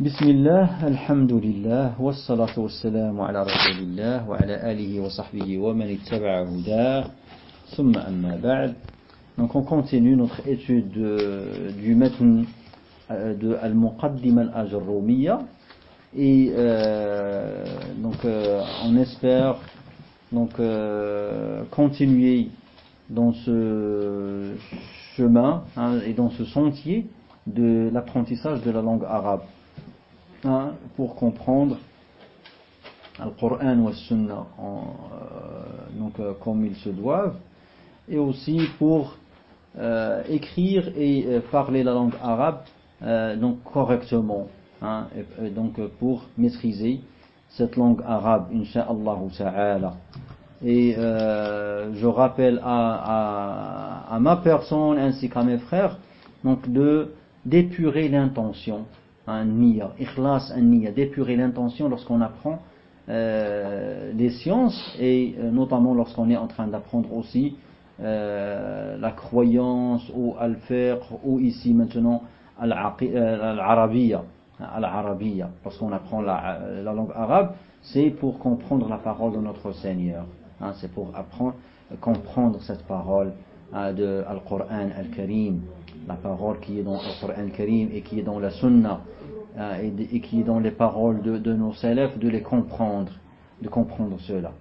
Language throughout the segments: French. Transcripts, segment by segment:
بسم الله الحمد لله والصلاة والسلام على رسول الله وعلى آله وصحبه ومن اتبع هداه ثم أما بعد Donc on continue notre étude de, du matin euh, de Al-Muqaddim al-Ajrumiya et euh, donc euh, on espère donc euh, continuer dans ce chemin hein, et dans ce sentier de l'apprentissage de la langue arabe hein, pour comprendre le Coran ou le Sunna euh, donc, euh, comme ils se doivent et aussi pour euh, écrire et parler la langue arabe donc correctement hein, donc pour maîtriser cette langue arabe insha'Allah ta'ala. Et je rappelle à, à, à, ma personne ainsi qu'à mes frères donc de d'épurer l'intention un niya, ikhlas un niya, d'épurer l'intention lorsqu'on apprend euh, les sciences et euh, notamment lorsqu'on est en train d'apprendre aussi euh, la croyance ou al-fiqh ou ici maintenant al-arabiya lorsqu'on apprend la, la, langue arabe c'est pour comprendre la parole de notre Seigneur. Hein, c'est pour apprendre comprendre cette parole de Al-Qur'an Al-Karim la parole qui est dans le Coran Karim et qui est dans la Sunna et, et, qui est dans les paroles de, nos salafs, de les comprendre, de comprendre cela.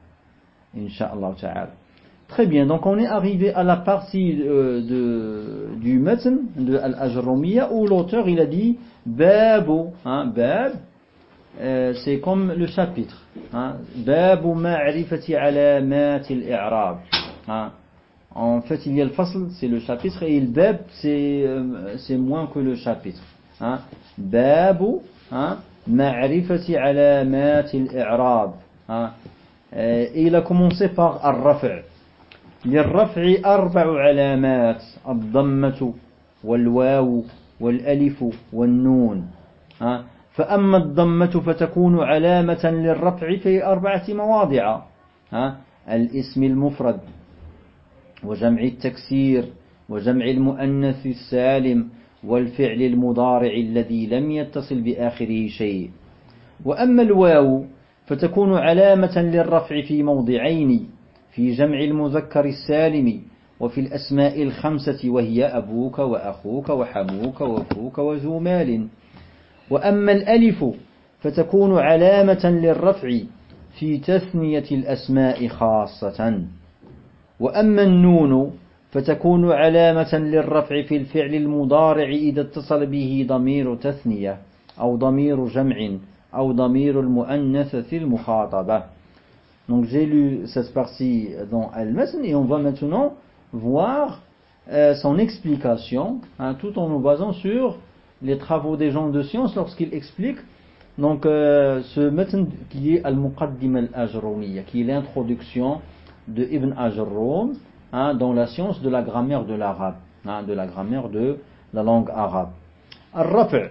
Inch'Allah ta'ala. Très bien, donc on est arrivé à la partie euh, du matn de Al-Ajrumiya où l'auteur il a dit Babu, hein, Bab, euh, c'est comme le chapitre. Hein, Babu ma'rifati alamat al-i'rab. Hein, en fait, il y a le fasl, c'est le chapitre, et le bab, c'est euh, moins que le chapitre. Babu, ma'rifati alamat al-i'rab. Et il a commencé par al-raf'. للرفع أربع علامات الضمة والواو والألف والنون فأما الضمة فتكون علامة للرفع في أربعة مواضع الاسم المفرد وجمع التكسير وجمع المؤنث السالم والفعل المضارع الذي لم يتصل بآخره شيء. وأما الواو فتكون علامة للرفع في موضعين في جمع المذكر السالم وفي الأسماء الخمسة وهي أبوك وأخوك وحموك وفوك وذو مال. وأما الألف فتكون علامة للرفع في تثنية الأسماء خاصة. وأما النون فتكون علامة للرفع في الفعل المضارع إذا اتصل به ضمير تثنية أو ضمير جمع أو ضمير المؤنثة المخاطبة Donc j'ai lu cette partie dans Al-Masn et on va maintenant voir euh, son explication, hein, tout en nous basant sur les travaux des gens de science lorsqu'ils expliquent donc euh, ce matn qui est Al-Muqaddim al-Ajrumiyya, qui est l'introduction de Ibn Ajrum hein, dans la science de la grammaire de l'arabe, hein, de la grammaire de la langue arabe. Al-Raf'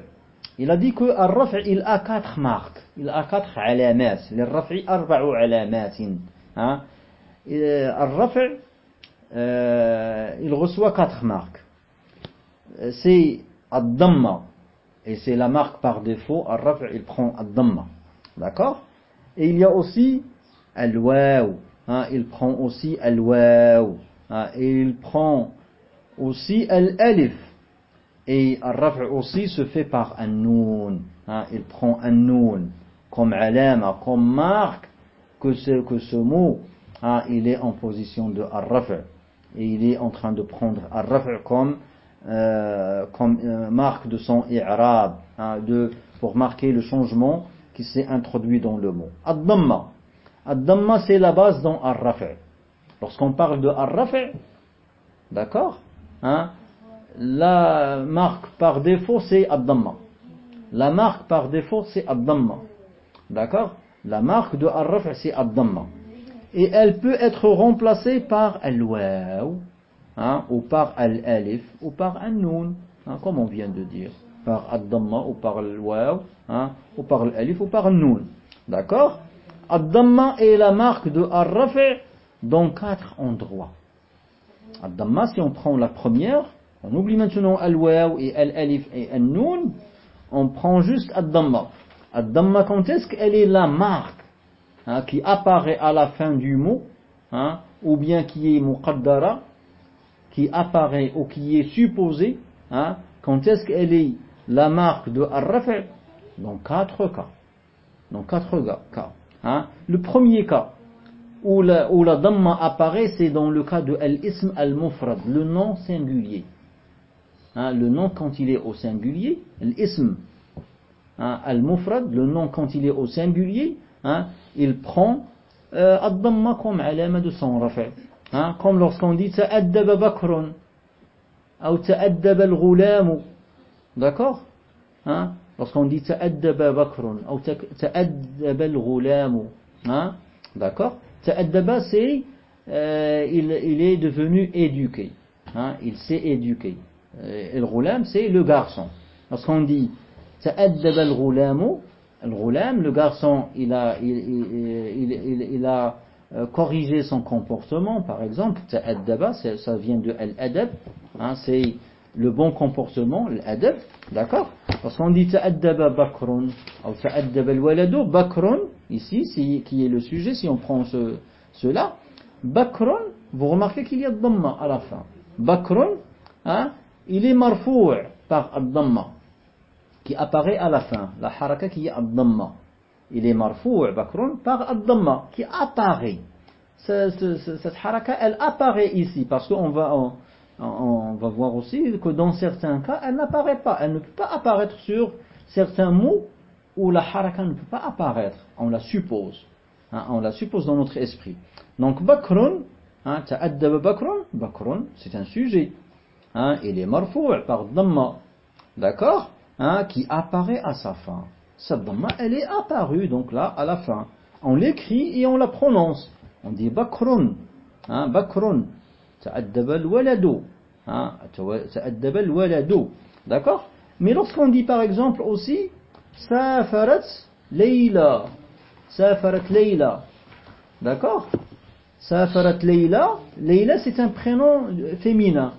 il a dit que Al-Raf' il a quatre marques, il a quatre alamat. Al-Raf' arba'u alamat. Hein. Al-Raf' euh, il reçoit quatre marques. C'est Ad-Damma, et c'est la marque par défaut, Al-Raf' il prend Ad-Damma. D'accord? Et il y a aussi Al-Waw, hein, il prend aussi al-waw, hein, et il prend aussi al-alif, et al-raf' aussi se fait par un-noun, hein, il prend un-noun, comme alama, comme marque que ce, que ce mot, il est en position de al-raf' et il est en train de prendre al-raf' comme, euh, euh, marque de son i'rab, pour marquer le changement qui s'est introduit dans le mot. Ad-damma, Ad-Damma, c'est la base dans Ar-Rafi'. Lorsqu'on parle de Ar-Rafi', d'accord hein, La marque par défaut, c'est Ad-Damma. La marque par défaut, c'est Ad-Damma. D'accord? La marque de Ar-Rafi', c'est Ad-Damma. Et elle peut être remplacée par Al-Waw, hein, ou par Al-Alif, ou par Al-Noun, hein, comme on vient de dire. Par Ad-Damma, ou par Al-Waw, ou par Al-Alif, ou par Al-Noun. D'accord? Ad-Damma est la marque de Ar-Rafi' dans quatre endroits. Ad-Damma, si on prend la première, on oublie maintenant Al-Waw et Al-Alif et Al-Noun, on prend juste ad-damma. Ad-damma, quand est-ce qu'elle est la marque hein, qui apparaît à la fin du mot, hein, ou bien qui est muqaddara, qui apparaît ou qui est supposée, hein, quand est-ce qu'elle est la marque de ar Dans quatre cas. Dans quatre cas. Hein. Le premier cas, où la, où la damma apparaît, c'est dans le cas de al-ism al-mufrad, le nom singulier. Hein, le nom quand il est au singulier, l'ism hein, al-mufrad, le nom quand il est au singulier, il prend euh, ad-damma comme alama de son comme lorsqu'on dit ta'addaba bakrun ou ta'addaba al-ghulamu. D'accord? Lorsqu'on dit ta'addaba bakrun ou ta'addaba al-ghulamu. Hein, D'accord? Ta'addaba, c'est euh, il, il, est devenu éduqué. Hein, il s'est éduqué. Euh, et le ghulam, c'est le garçon. Lorsqu'on dit ta'addaba al-ghulamu, le le garçon, il a, il, il, il a euh, corrigé son comportement, par exemple, ta'addaba, ça vient de al-adab, hein, c'est le bon comportement, l'adab, d'accord Lorsqu'on dit ta'addaba bakrun, ou ta'addaba al-waladu, bakrun, ici, qui est le sujet, si on prend ce, cela, bakrun, vous remarquez qu'il y a dhamma à la fin. Bakrun, hein, il est marfou' par ad-dhamma, qui apparaît à la fin, la haraka qui est ad-dhamma. Il est marfou' bakrun par ad-dhamma, qui apparaît. Cette haraka, elle apparaît ici, parce qu'on va, on, va voir aussi que dans certains cas, elle n'apparaît pas. Elle ne peut pas apparaître sur certains mots où la haraka ne peut pas apparaître. On la suppose. Hein, on la suppose dans notre esprit. Donc, bakrun, hein, c'est un sujet. Hein, il est marfou' par dhamma. D'accord? Hein, Qui apparaît à sa fin. Cette dhamma, elle est apparue, donc là, à la fin. On l'écrit et on la prononce. On dit bakrun. Bakrun. Ta'addab al-waladu. Ta'addab al-waladu. D'accord? Mais lorsqu'on dit par exemple aussi Safarat Leila. Safarat Leila. D'accord? Safarat Leila. Leila c'est un prénom féminin.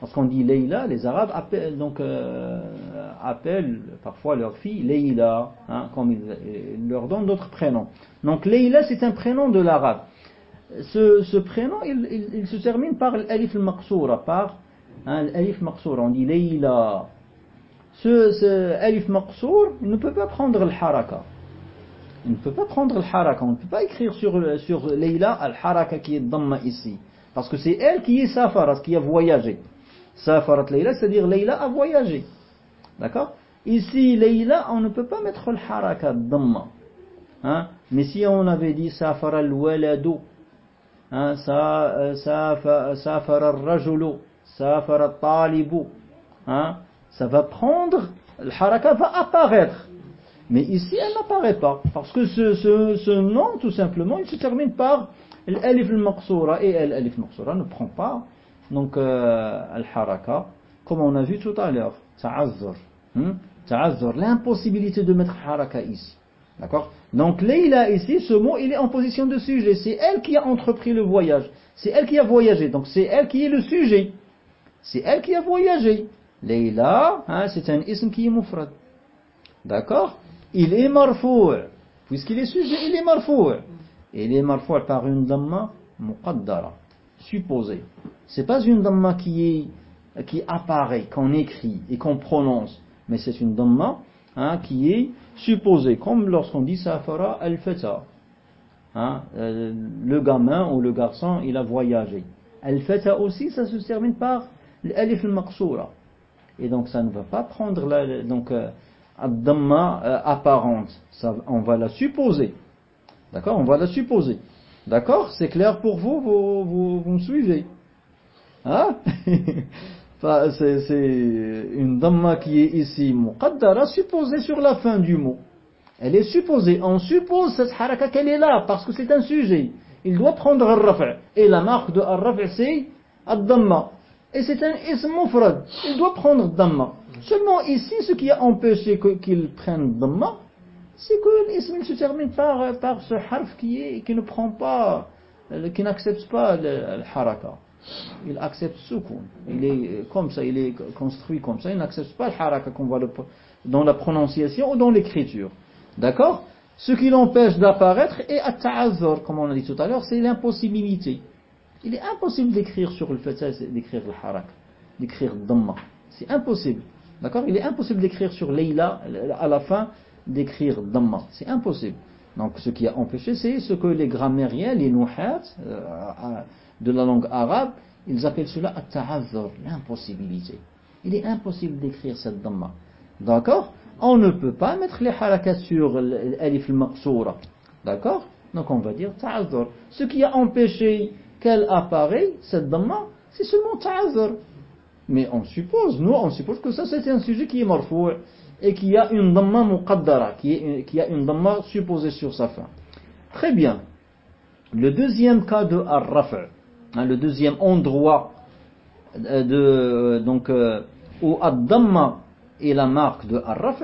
Lorsqu'on dit Leila, les Arabes euh, appellent, parfois leur fille Leila, hein, comme ils euh, leur donnent d'autres prénoms. Donc Leila, c'est un prénom de l'arabe ce, ce prénom, il, il, se termine par l'alif al-maqsoura, par hein, l'alif maqsoura. On dit Leila. Ce, ce alif maqsour, il ne peut pas prendre le haraka. Il ne peut pas prendre le haraka. On ne peut pas écrire sur, sur Leila al-haraka qui est dhamma ici. Parce que c'est elle qui est safarat, qui a voyagé. Safarat Leila, c'est-à-dire Leila a voyagé. D'accord? Ici, Leila, on ne peut pas mettre le haraka dhamma. Hein? Mais si on avait dit safara al-waladu, hein, sa, euh, sa, safara hein, ça va prendre, le haraka va apparaître. Mais ici, elle n'apparaît pas, parce que ce, nom, tout simplement, il se termine par l'alif al-maqsoura, et l'alif al-maqsoura ne prend pas, donc, euh, al-haraka, comme on a vu tout à l'heure, ta'azzur, hein, ta'azzur, l'impossibilité de mettre haraka ici. D'accord? Donc Leila ici, ce mot, il est en position de sujet. C'est elle qui a entrepris le voyage. C'est elle qui a voyagé. Donc c'est elle qui est le sujet. C'est elle qui a voyagé. Leila, hein, c'est un ism qui est mufrad. D'accord? Il est marfou'. Puisqu'il est sujet, il est marfou'. Il est marfou' par une damma muqaddara. Supposée. C'est pas une damma qui est, qui apparaît, qu'on écrit et qu'on prononce. Mais c'est une damma hein, qui est supposé, comme lorsqu'on dit safara al-fata. Hein, euh, le gamin ou le garçon, il a voyagé. Al-fata aussi, ça se termine par l'alif al-maqsoura. Et donc ça ne va pas prendre la, donc, euh, euh, apparente. Ça, on va la supposer. D'accord? On va la supposer. D'accord? C'est clair pour vous vous, vous, vous me suivez Hein? c'est une dhamma qui est ici muqaddara, supposée sur la fin du mot. Elle est supposée. On suppose cette haraka qu'elle est là, parce que c'est un sujet. Il doit prendre al-rafa'. Et la marque de al-rafa' c'est al-dhamma. Et c'est un ism mufrad. Il doit prendre dhamma. Seulement ici, ce qui a empêché qu'il prenne dhamma, c'est que l'ism se termine par, ce harf qui ne prend pas, qui n'accepte pas le haraka il accepte soukoun. Il est comme ça, il est construit comme ça, il n'accepte pas le haraka va le, dans la prononciation ou dans l'écriture. D'accord? Ce qui l'empêche d'apparaître est at comme on a dit tout à l'heure, c'est l'impossibilité. Il est impossible d'écrire sur le fait d'écrire le harak, d'écrire dhamma. C'est impossible. D'accord? Il est impossible d'écrire sur Leila à la fin d'écrire dhamma. C'est impossible. Donc ce qui a empêché, c'est ce que les grammairiens, les nuhat euh, de la langue arabe, ils appellent cela at l'impossibilité. Il est impossible d'écrire cette dhamma. D'accord? On ne peut pas mettre les harakat sur l'alif al-maqsoura. D'accord? Donc on va dire ta'azzur. Ce qui a empêché qu'elle apparaît, cette dhamma, c'est seulement ta'azzur. Mais on suppose, nous, on suppose que ça c'est un sujet qui est marfou' et qui a une dhamma muqaddara, qui, a une dhamma supposée sur sa fin. Très bien. Le deuxième cas de hein, le deuxième endroit euh, de, donc, euh, où ad-dhamma est la marque de ar-raf',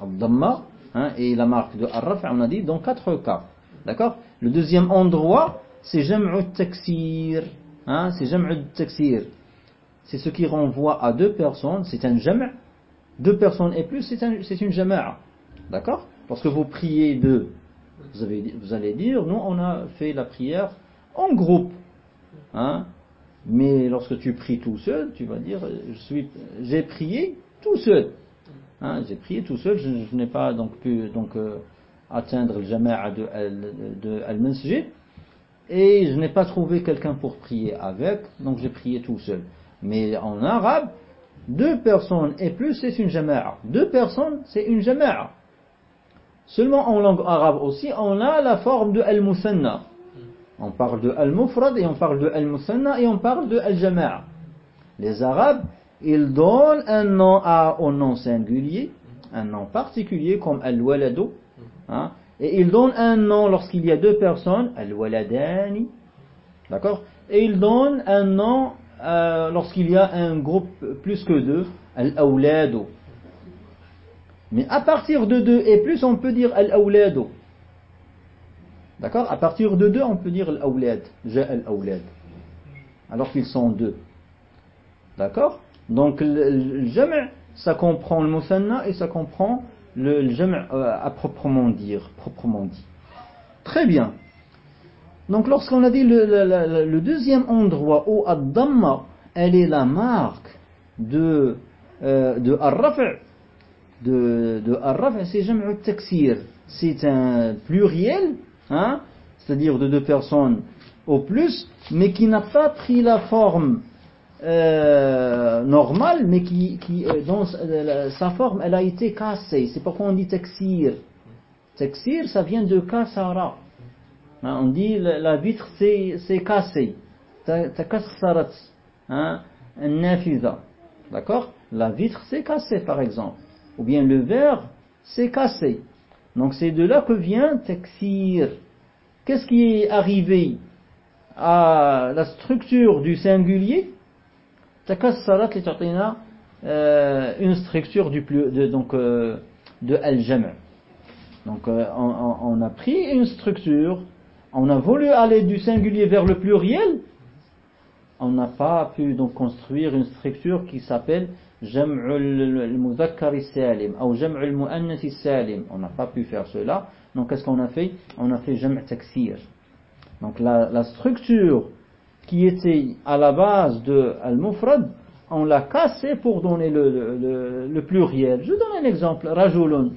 ad-dhamma hein, est la marque de ar-raf', on a dit dans quatre cas. D'accord? Le deuxième endroit, c'est jam'u taksir. Hein, c'est jam'u taksir. C'est ce qui renvoie à deux personnes, c'est un jam' deux personnes et plus, c'est une jama'a. D'accord? Lorsque vous priez deux, vous, avez, vous, allez dire, nous on a fait la prière en groupe. Hein Mais lorsque tu pries tout seul, tu vas dire, j'ai prié tout seul. Hein j'ai prié tout seul, je, n'ai pas donc pu donc, euh, atteindre le jama'a de, de Al-Masjid. Et je n'ai pas trouvé quelqu'un pour prier avec, donc j'ai prié tout seul. Mais en arabe, deux personnes et plus, c'est une jama'a. Deux personnes, c'est une jama'a. Seulement en langue arabe aussi, on a la forme de al-musanna. On parle de al-mufrad et on parle de al-musanna et on parle de al-jama'a. Les arabes, ils donnent un nom à, au nom singulier, un nom particulier comme al-waladu, hein, et ils donnent un nom lorsqu'il y a deux personnes, al-waladani, d'accord? Et ils donnent un nom euh, lorsqu'il y a un groupe plus que deux, al-awlado. Mais à partir de deux et plus, on peut dire al-awlado. D'accord? À partir de deux, on peut dire al-awlad. J'ai al-awlad. Alors qu'ils sont deux. D'accord? Donc le, jam' ça comprend le musanna et ça comprend le, jam' euh, à proprement dire, proprement dit. Très bien. Donc lorsqu'on a dit le, deuxième endroit où Ad-Damma, elle est la marque de, euh, de Ar-Raf' de, de Ar-Raf' c'est Jam'u Taksir. C'est un pluriel, hein, c'est-à-dire de deux personnes au plus, mais qui n'a pas pris la forme euh, normale, mais qui, qui euh, dans sa forme, elle a été cassée. C'est pourquoi on dit Taksir. Taksir, ça vient de Kasara. Hein, on dit la, vitre c'est cassé. Takassarat. Hein. D'accord? La vitre c'est cassé par exemple. Ou bien le verre c'est cassé. Donc c'est de là que vient taksir. Qu'est-ce qui est arrivé à la structure du singulier? Takassarat euh, une structure du de, donc, euh, de al-jam'. Donc euh, on, on, a pris une structure on a voulu aller du singulier vers le pluriel, on n'a pas pu donc construire une structure qui s'appelle Jam'ul Mudhakkar Salim ou Jam'ul Mu'annath Salim. On n'a pas pu faire cela. Donc qu'est-ce qu'on a fait? On a fait Jam' Taksir. Donc la, structure qui était à la base de Al-Mufrad, on l'a cassée pour donner le, pluriel. Je donne un exemple. Rajulun.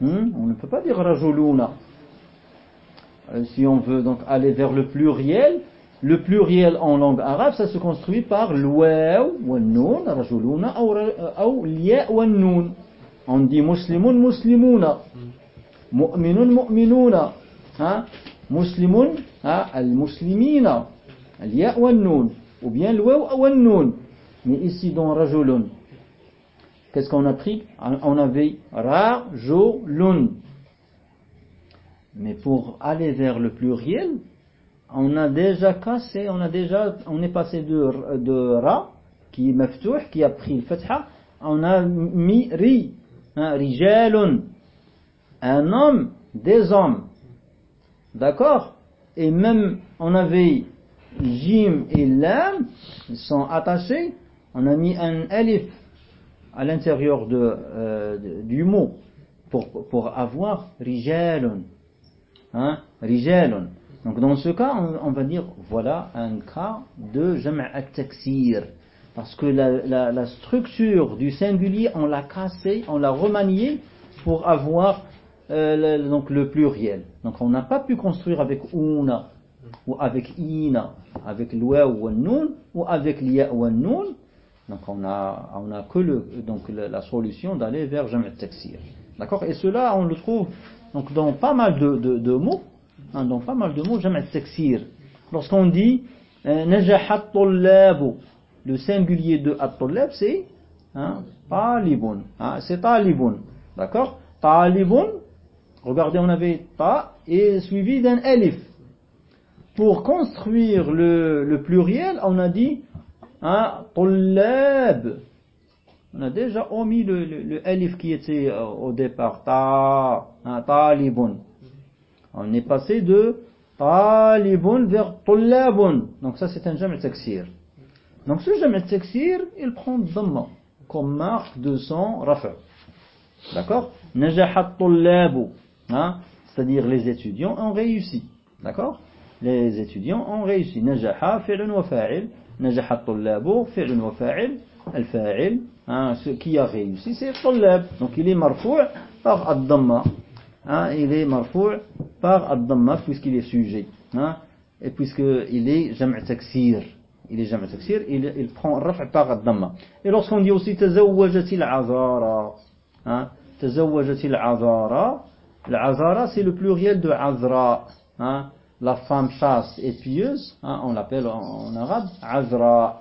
Hmm? On ne peut pas dire Rajuluna. Euh, si on veut donc aller vers le pluriel, le pluriel en langue arabe, ça se construit par l'ouaw ou noun, rajuluna, ou l'ya ou noun. On dit muslimun, muslimuna, mu'minun, mu'minuna, hein? muslimun, hein? al-muslimina, l'ya ou noun, ou bien l'ouaw ou noun. Mais ici dans rajulun, qu'est-ce qu'on a pris? On avait rajulun. Mais pour aller vers le pluriel, on a déjà cassé, on a déjà, on est passé de, de ra, qui est qui a pris le fatha, on a mis ri, hein, un homme, des hommes. D'accord? Et même, on avait jim et lam, sont attachés, on a mis un alif à l'intérieur euh, du mot pour, pour avoir rijalun. Hein. Donc dans ce cas, on, va dire voilà un cas de jam' at-taksir. Parce que la, structure du singulier, on l'a cassé, on l'a remanié pour avoir euh, le, donc le pluriel. Donc on n'a pas pu construire avec una, ou avec ina, avec l'ouah ou nun, ou avec l'ia ou nun. Donc on a, on a que le, donc la, solution d'aller vers jam' taksir. D'accord? Et cela, on le trouve donc dans pas mal de mots, dans pas mal de mots, jam' taksir. Lorsqu'on dit euh, le singulier de at c'est hein, talibun. Hein, c'est talibun. D'accord? Talibun, regardez, on avait ta et suivi d'un elif. Pour construire le, le, pluriel, on a dit hein. On a déjà omis le, le, le elif qui était euh, au départ. Ta, hein, talibun. On est passé de talibun vers tullabun. Donc ça c'est un jam' taksir. Donc ce jam' taksir, il prend dhamma comme marque de son rafa. D'accord? Najahat tullabu. Hein? C'est-à-dire les étudiants ont réussi. D'accord? Les étudiants ont réussi. Najaha fi'lun wa fa'il. Najahat tullabu fi'lun wa fa'il. Al-fa'il. Hein, ce qui a réussi, c'est tullab. Donc il est marfou' par ad-dhamma. Hein, il est marfou' par ad-dhamma puisqu'il est sujet. Hein, et puisqu'il est jam' taksir. il est jamais taksir, il, prend raf' par ad-dhamma. Et lorsqu'on dit aussi tazawwajat al-azara, hein, al-azara, l'azara c'est le pluriel de azra, hein, la femme chaste et pieuse, hein, on l'appelle en, arabe azra,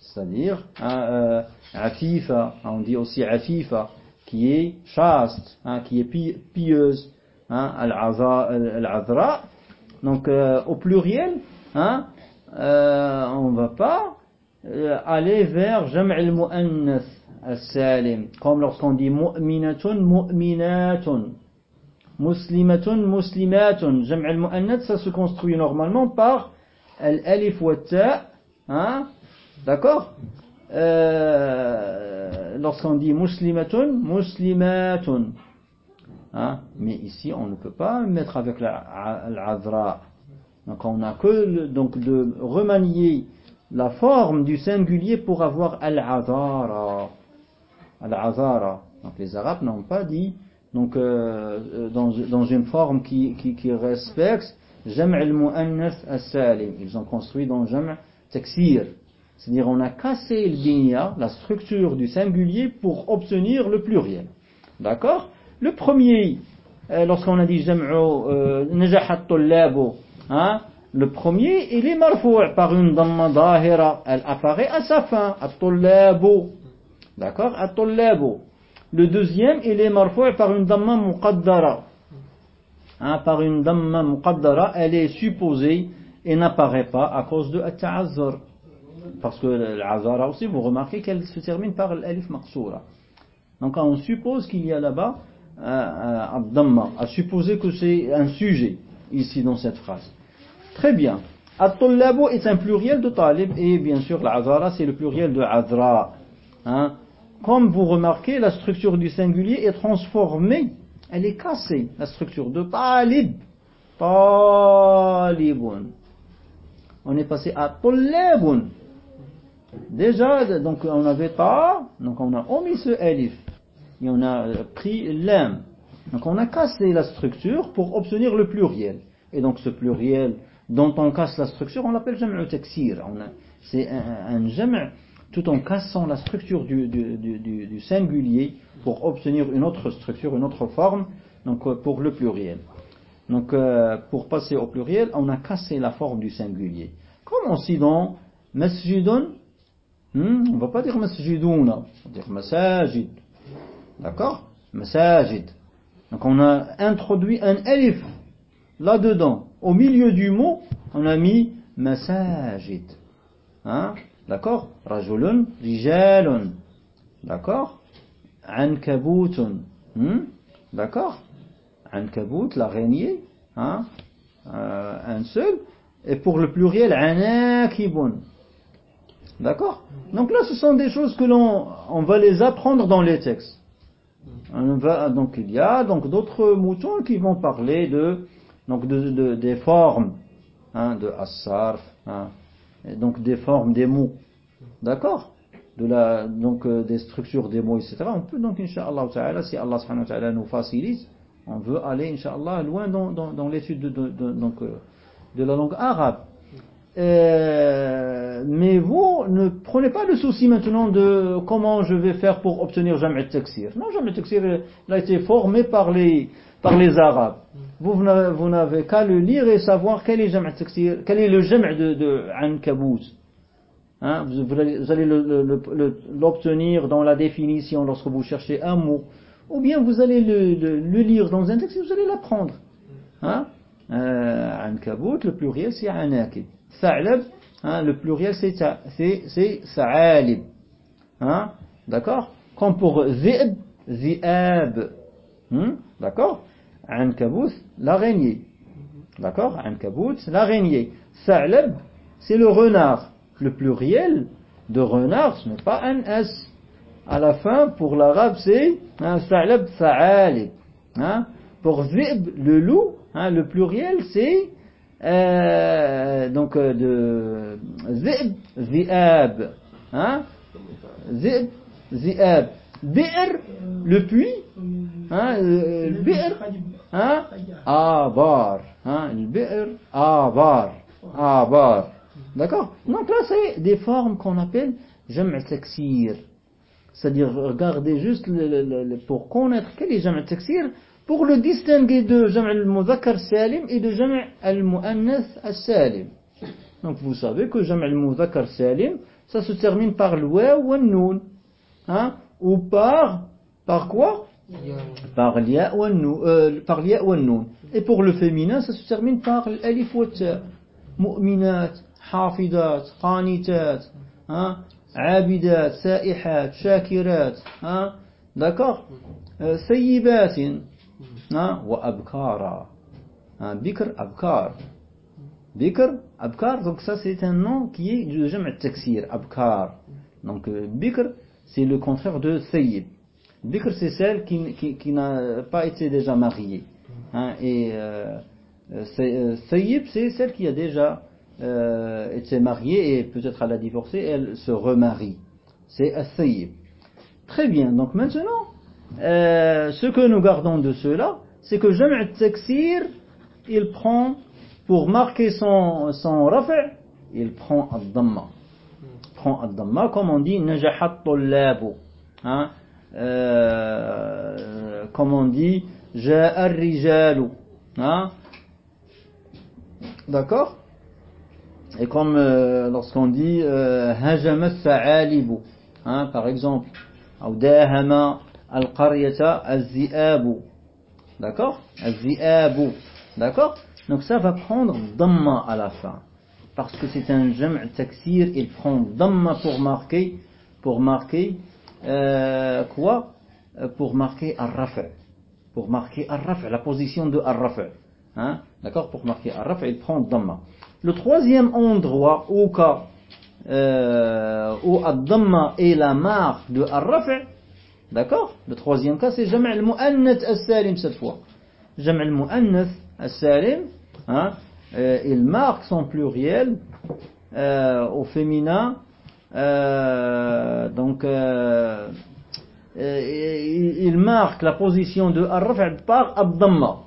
c'est-à-dire euh, afifa, on dit aussi afifa, qui est chaste, hein, qui est pieuse, hein, al-azra, donc euh, au pluriel, hein, euh, on va pas euh, aller vers jam' al-mu'annas al-salim comme lorsqu'on dit mu'minatun mu'minatun. Muslimatun muslimatun. Jam' al-mu'annas ça se construit normalement par l'alif wa ta d'accord? Euh, lorsqu'on dit muslimatun muslimatun hein? Mais ici on ne peut pas mettre avec l'adra donc on n'a que donc de remanier la forme du singulier pour avoir al-azara. Al-azara. Donc les Arabes n'ont pas dit donc euh, dans, dans, une forme qui, qui, qui respecte jam' al-mu'annas as-salim. Ils ont construit dans jam' taksir. C'est-à-dire on a cassé le la structure du singulier pour obtenir le pluriel. D'accord? Le premier, euh, lorsqu'on a dit jam'u euh, najahat Hein? Le premier, il est marfou' par une damma dahira. Elle apparaît à sa fin. At-tullabu. D'accord? At-tullabu. Le deuxième, il est marfou' par une damma muqaddara. Hein, par une damma muqaddara, elle est supposée et n'apparaît pas à cause de at-ta'azzur. Parce que l'azara aussi, vous remarquez qu'elle se termine par l'alif maqsoura. Donc on suppose qu'il y a là-bas un, euh, à supposer que c'est un sujet ici dans cette phrase. Très bien. At-tullabu est un pluriel de talib et bien sûr l'azara c'est le pluriel de azra. Hein? Comme vous remarquez, la structure du singulier est transformée, elle est cassée, la structure de talib. Talibun. On est passé à tullabun. Déjà, donc on avait ta, donc on a omis ce elif et on a pris l'am. Donc on a cassé la structure pour obtenir le pluriel. Et donc ce pluriel dont on casse la structure, on l'appelle jam'u taksir. C'est un, un tout en cassant la structure du, du, du, du, singulier pour obtenir une autre structure, une autre forme, donc pour le pluriel. Donc euh, pour passer au pluriel, on a cassé la forme du singulier. Comme aussi dans masjidun, hmm, on ne va pas dire masjidouna, on va dire masajid. D'accord? Masajid. Donc on a introduit un elif là-dedans, au milieu du mot, on a mis masajid. Hein? D'accord? Rajulun, rijalun. D'accord? Ankabutun. Hmm? D'accord? Ankabut, l'araignée. Hein? Euh, un seul. Et pour le pluriel, anakibun. D'accord Donc là, ce sont des choses que l'on on va les apprendre dans les textes. Donc il y a donc d'autres moutons qui vont parler de donc de, de- des formes hein, de as-sarf, hein, donc des formes des mots. D'accord donc euh, des structures des mots, etc. On peut donc, Inch'Allah ta'ala, si Allah nous facilite, on veut aller, Inch'Allah, loin dans, l'étude euh, de la langue arabe. Euh, mais vous ne prenez pas le souci maintenant de comment je vais faire pour obtenir Jam' taksir Non, Jam' taksir a été formé par les, par les Arabes. Vous, n'avez- qu'à le lire et savoir quel est Jam' taksir quel est le Jam' de, de Ankabut. Hein, vous, allez, l'obtenir dans la définition lorsque vous cherchez un mot, ou bien vous allez le, lire dans un texte et vous allez l'apprendre. Hein? Euh, le pluriel c'est Anakib. Sa'lab, hein, le pluriel c'est Sa'alib. Hein? D'accord? Comme pour Zib, Ziab. Hmm? D'accord? Ankabut, l'araignée. D'accord? Ankabut, l'araignée. Sa'lab, c'est le renard. Le pluriel de renard, ce n'est pas un S. À la fin, pour l'arabe, c'est un Sa'lab, Sa'alib. Hein Pour Zib, le loup, hein, le pluriel, c'est euh, donc euh, de Zib, Ziab. Hein? Zib, Ziab. Bi'r, le puits. Hein, euh, le bi'r, hein, Abar. Hein, Abar. Abar. D'accord? Donc là, c'est des formes qu'on appelle Jam' taksir. C'est-à-dire, regardez juste le- pour connaître quel est Jam' taksir, pour le distinguer de Jam' al-Muzakkar Salim et de Jam' al-Mu'annath al-Salim. Donc vous savez que Jam' al-Muzakkar Salim, ça se termine par le ou le noun. Hein Ou par, par quoi par l'ia ou nou- euh, par l'ia noun. Et pour le féminin, ça se termine par l'alif ou ta. مؤمنات حافظات قانتات hein, عابدات سائحات شاكرات hein, d'accord Euh, husna wa abkara. Hein, bikr, abkar. Bikr, abkar, donc ça c'est un nom qui est du jam' taksir, abkar. Donc euh, bikr, c'est le contraire de sayyid. Bikr, c'est celle qui, n'a pas été déjà mariée. Hein, et euh, euh, euh sayyib, c'est celle qui a déjà été mariée et peut-être elle a divorcé, elle se remarie. C'est sayyib. Très bien, donc maintenant, euh, ce que nous gardons de cela, c'est que Jam' taksir il prend, pour marquer son, son rafa', il prend ad-damma. prend ad-damma, comme on dit, najahat tullabu. Hein, euh, comme on dit, ja'a rijalu. Hein, D'accord? Et comme euh, lorsqu'on dit hajama hein, par exemple, ou dahama al-qaryata az-zi'abu. D'accord? Az-zi'abu. D'accord? Donc ça va prendre damma à la fin. Parce que c'est un jam' taksir, il prend damma pour marquer, pour marquer euh, quoi? Euh, Pour marquer ar-rafa' pour marquer Ar-Raf', la position de Ar-Raf'. Hein? D'accord? Pour marquer Ar-Raf', il prend Dhamma. Le troisième endroit au cas euh, où Ad-Dhamma est la marque de Ar-Raf', d'accord? Le troisième cas, c'est Jam' al-Mu'annath as-Salim cette fois. Jam' al-Mu'annath as-Salim, hein, euh, il marque son pluriel euh, au féminin, euh, donc il marque la position de Ar-Raf' par Ad-Damma.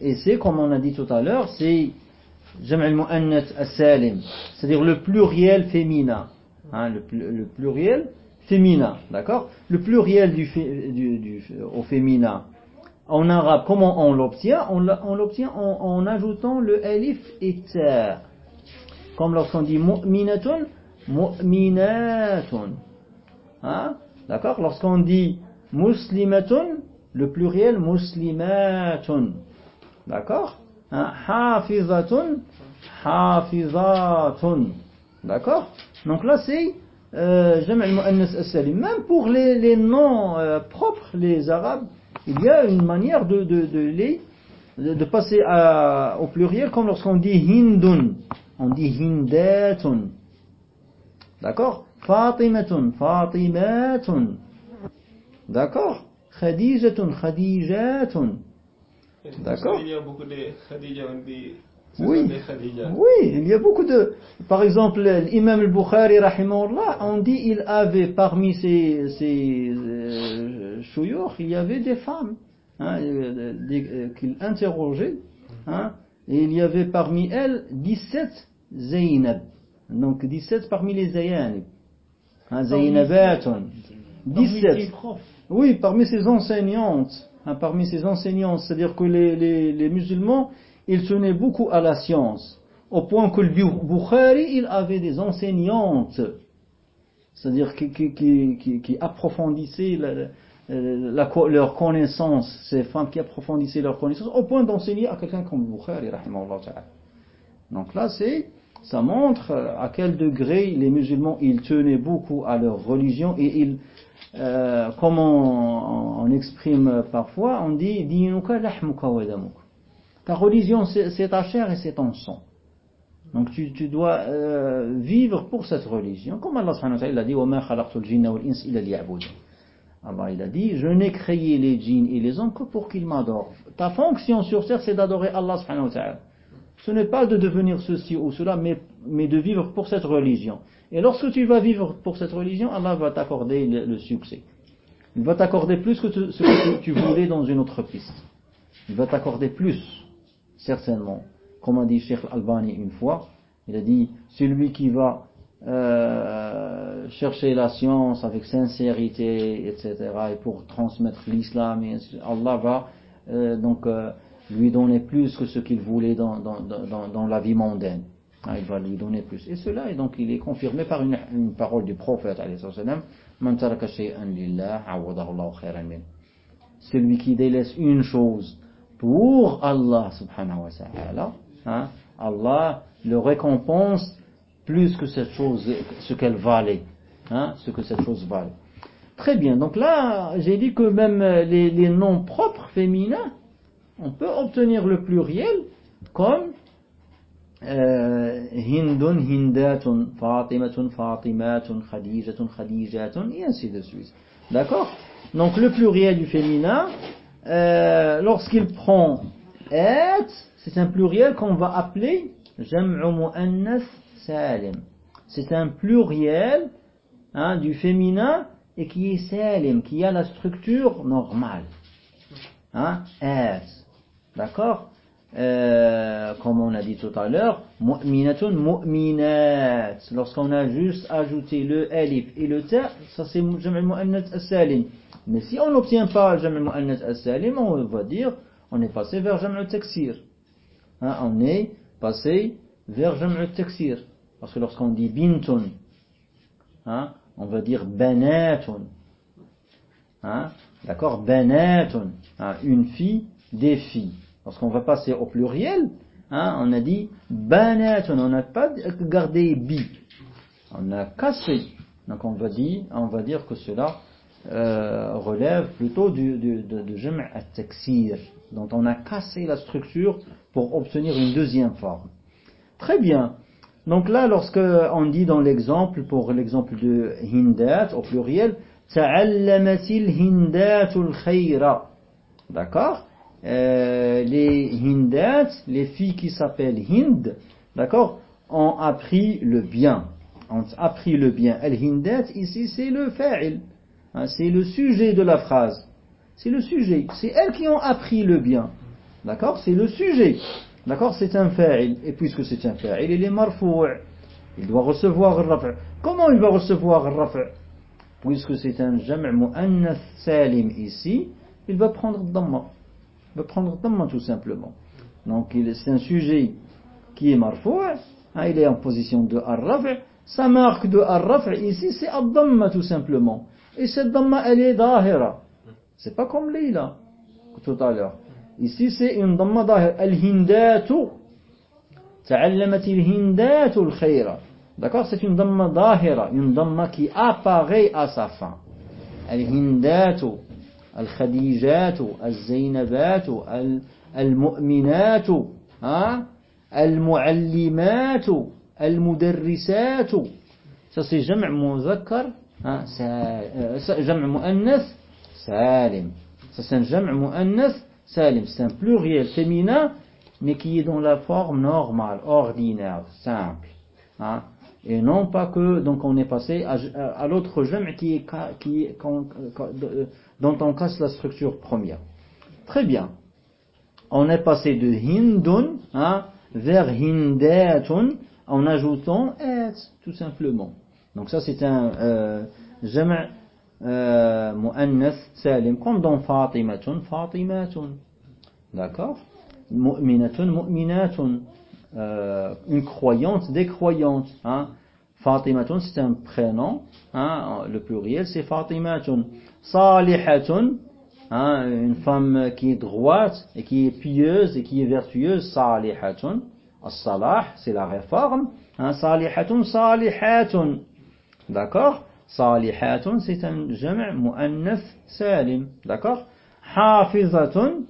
Et c'est, comme on a dit tout à l'heure, c'est Jam' al-Mu'annath as-Salim, c'est-à-dire le pluriel féminin. Hein, le pluriel féminin, d'accord? Le pluriel au féminin. En arabe, comment on l'obtient? On l'obtient en, ajoutant le alif et. Comme lorsqu'on dit mu'minatun, mu'minatun. Hein? D'accord? Lorsqu'on dit muslimatun, le pluriel muslimatun. D'accord? Hein? Hafizatun, hafizatun. D'accord? Donc là, c'est euh. Même pour les, les noms euh, propres, les arabes, il y a une manière de, de, de les de, de passer à- au pluriel comme lorsqu'on dit hindun. On dit hindatun. D'accord? Fatimatun, Fatimatun. D'accord? Khadijatun, Khadijatun. D'accord? Il y a beaucoup de Khadija, on dit. Oui, oui, il y a beaucoup de... Par exemple, l'imam al-Bukhari, on dit il avait parmi ses, ses euh, il y avait des femmes hein, euh, qu'il interrogeait, hein, et il y avait parmi elles 17 Zaynab. Donc 17 parmi les Zayanib. Hein, Zaynabatun. 17. Oui, parmi ses enseignantes. Hein, parmi ses enseignantes. C'est-à-dire que les, les, les musulmans, ils tenaient beaucoup à la science. Au point que le Bukhari, il avait des enseignantes. C'est-à-dire qui, qui, qui, qui, approfondissaient la, la, leur connaissance, ces femmes qui approfondissaient leur connaissance, au point d'enseigner à quelqu'un comme Bukhari, Donc là, c'est, ça montre à quel degré les musulmans, ils tenaient beaucoup à leur religion et ils, euh, comme on, exprime parfois, on dit, dinuka lahmuka ta religion, c'est ta chair et c'est ton sang. Donc tu, tu dois euh, vivre pour cette religion. Comme Allah subhanahu wa ta'ala dit Allah il a dit, je n'ai créé les djinns et les hommes que pour qu'ils m'adorent. Ta fonction sur terre, c'est d'adorer Allah subhanahu wa ta'ala. Ce n'est pas de devenir ceci ou cela, mais, mais de vivre pour cette religion. Et lorsque tu vas vivre pour cette religion, Allah va t'accorder le, succès. Il va t'accorder plus que ce que tu voulais dans une autre piste. Il va t'accorder plus certainement. Comme a dit Sheikh Albani une fois, il a dit, celui qui va euh, chercher la science avec sincérité, etc., et pour transmettre l'islam, Allah va euh, donc euh, lui donner plus que ce qu'il voulait dans, dans, dans, dans, la vie mondaine. Ah, il va lui donner plus. Et cela, et donc, il est confirmé par une, une parole du prophète, celui qui délaisse une chose pour Allah subhanahu wa ta'ala, hein, Allah le récompense plus que cette chose, ce qu'elle valait, hein, ce que cette chose valait. Très bien, donc là, j'ai dit que même les, noms propres féminins, on peut obtenir le pluriel comme euh, Hindun, Hindatun, Fatimatun, Fatimatun, Khadijatun, Khadijatun, et ainsi de suite. D'accord? Donc le pluriel du féminin, euh, lorsqu'il prend et, c'est un pluriel qu'on va appeler jam'u mu'annas salim. C'est un pluriel hein, du féminin et qui est salim, qui a la structure normale. Hein, D'accord? Euh, Comme on a dit tout à l'heure, mu'minatun mu'minat. Lorsqu'on a juste ajouté le alif et le ta, ça c'est jam'u mu'annas salim. Mais si on n'obtient pas Jam' al-Mu'annas as-Salim, on va dire, on est passé vers Jam' al-Taksir. Hein, on est passé vers Jam' al-Taksir. Parce que lorsqu'on dit bintun, hein, on va dire banatun. Hein, D'accord Banatun. Une fille, des filles. Lorsqu'on va passer au pluriel, hein, on a dit banatun. On n'a pas gardé bi. On a cassé. Donc on va dire, on va dire que cela euh, relève plutôt du, du, de, de jam' al-taksir, on a cassé la structure pour obtenir une deuxième forme. Très bien. Donc là, lorsque on dit dans l'exemple, pour l'exemple de hindat au pluriel, ta'allamatil hindatul khayra. D'accord? Euh, Les hindat, les filles qui s'appellent hind, d'accord, ont appris le bien. Ont appris le bien. Al-hindat, ici, c'est le fa'il. Hein, c'est le sujet de la phrase. C'est le sujet. C'est elles qui ont appris le bien. D'accord C'est le sujet. D'accord C'est un fa'il. Et puisque c'est un fa'il, il est marfou'. Il doit recevoir le raf'. Comment il va recevoir le raf' Puisque c'est un jam' mu'annath salim ici, il va prendre dhamma Il va prendre dhamma tout simplement. Donc c'est un sujet qui est marfou'. Hein, il est en position de ar-raf'. Sa marque de ar-raf' ici, c'est ad-dhamma tout simplement. Et cette dhamma, elle est dahira. C'est pas comme Leila, tout à l'heure. Ici, c'est une dhamma dahira. Al-hindatu. تعلمت الهندات الخير D'accord C'est une dhamma dahira, une dhamma qui apparaît à sa fin. الهندات الخديجات الزينبات المؤمنات المعلمات المدرسات. سي جمع مذكر آه، جمع مؤنث سالم. سي جمع مؤنث سالم. سي بلوريال فيمينا مي كي دون لا فورم نورمال اوردينار سامبل ها؟ Et non pas que, donc on est passé à, l'autre jam' qui qui, dont on casse la structure première. Très bien. On est passé de hindun hein, vers hindatun en ajoutant et, tout simplement. Donc ça c'est un euh, jam' euh, salim, comme dans fatimatun, fatimatun. D'accord? Mu'minatun, mu'minatun. Euh, une croyante, des croyantes. Hein. Fatimatun, c'est un prénom. Hein, le pluriel, c'est Fatimatun. Salihatun, hein, une femme qui est droite et qui est pieuse et qui est vertueuse. Salihatun. As-salah, c'est la réforme. Hein, salihatun, salihatun. D'accord? Salihatun, c'est un jam' mu'annath salim. D'accord? Hafizatun,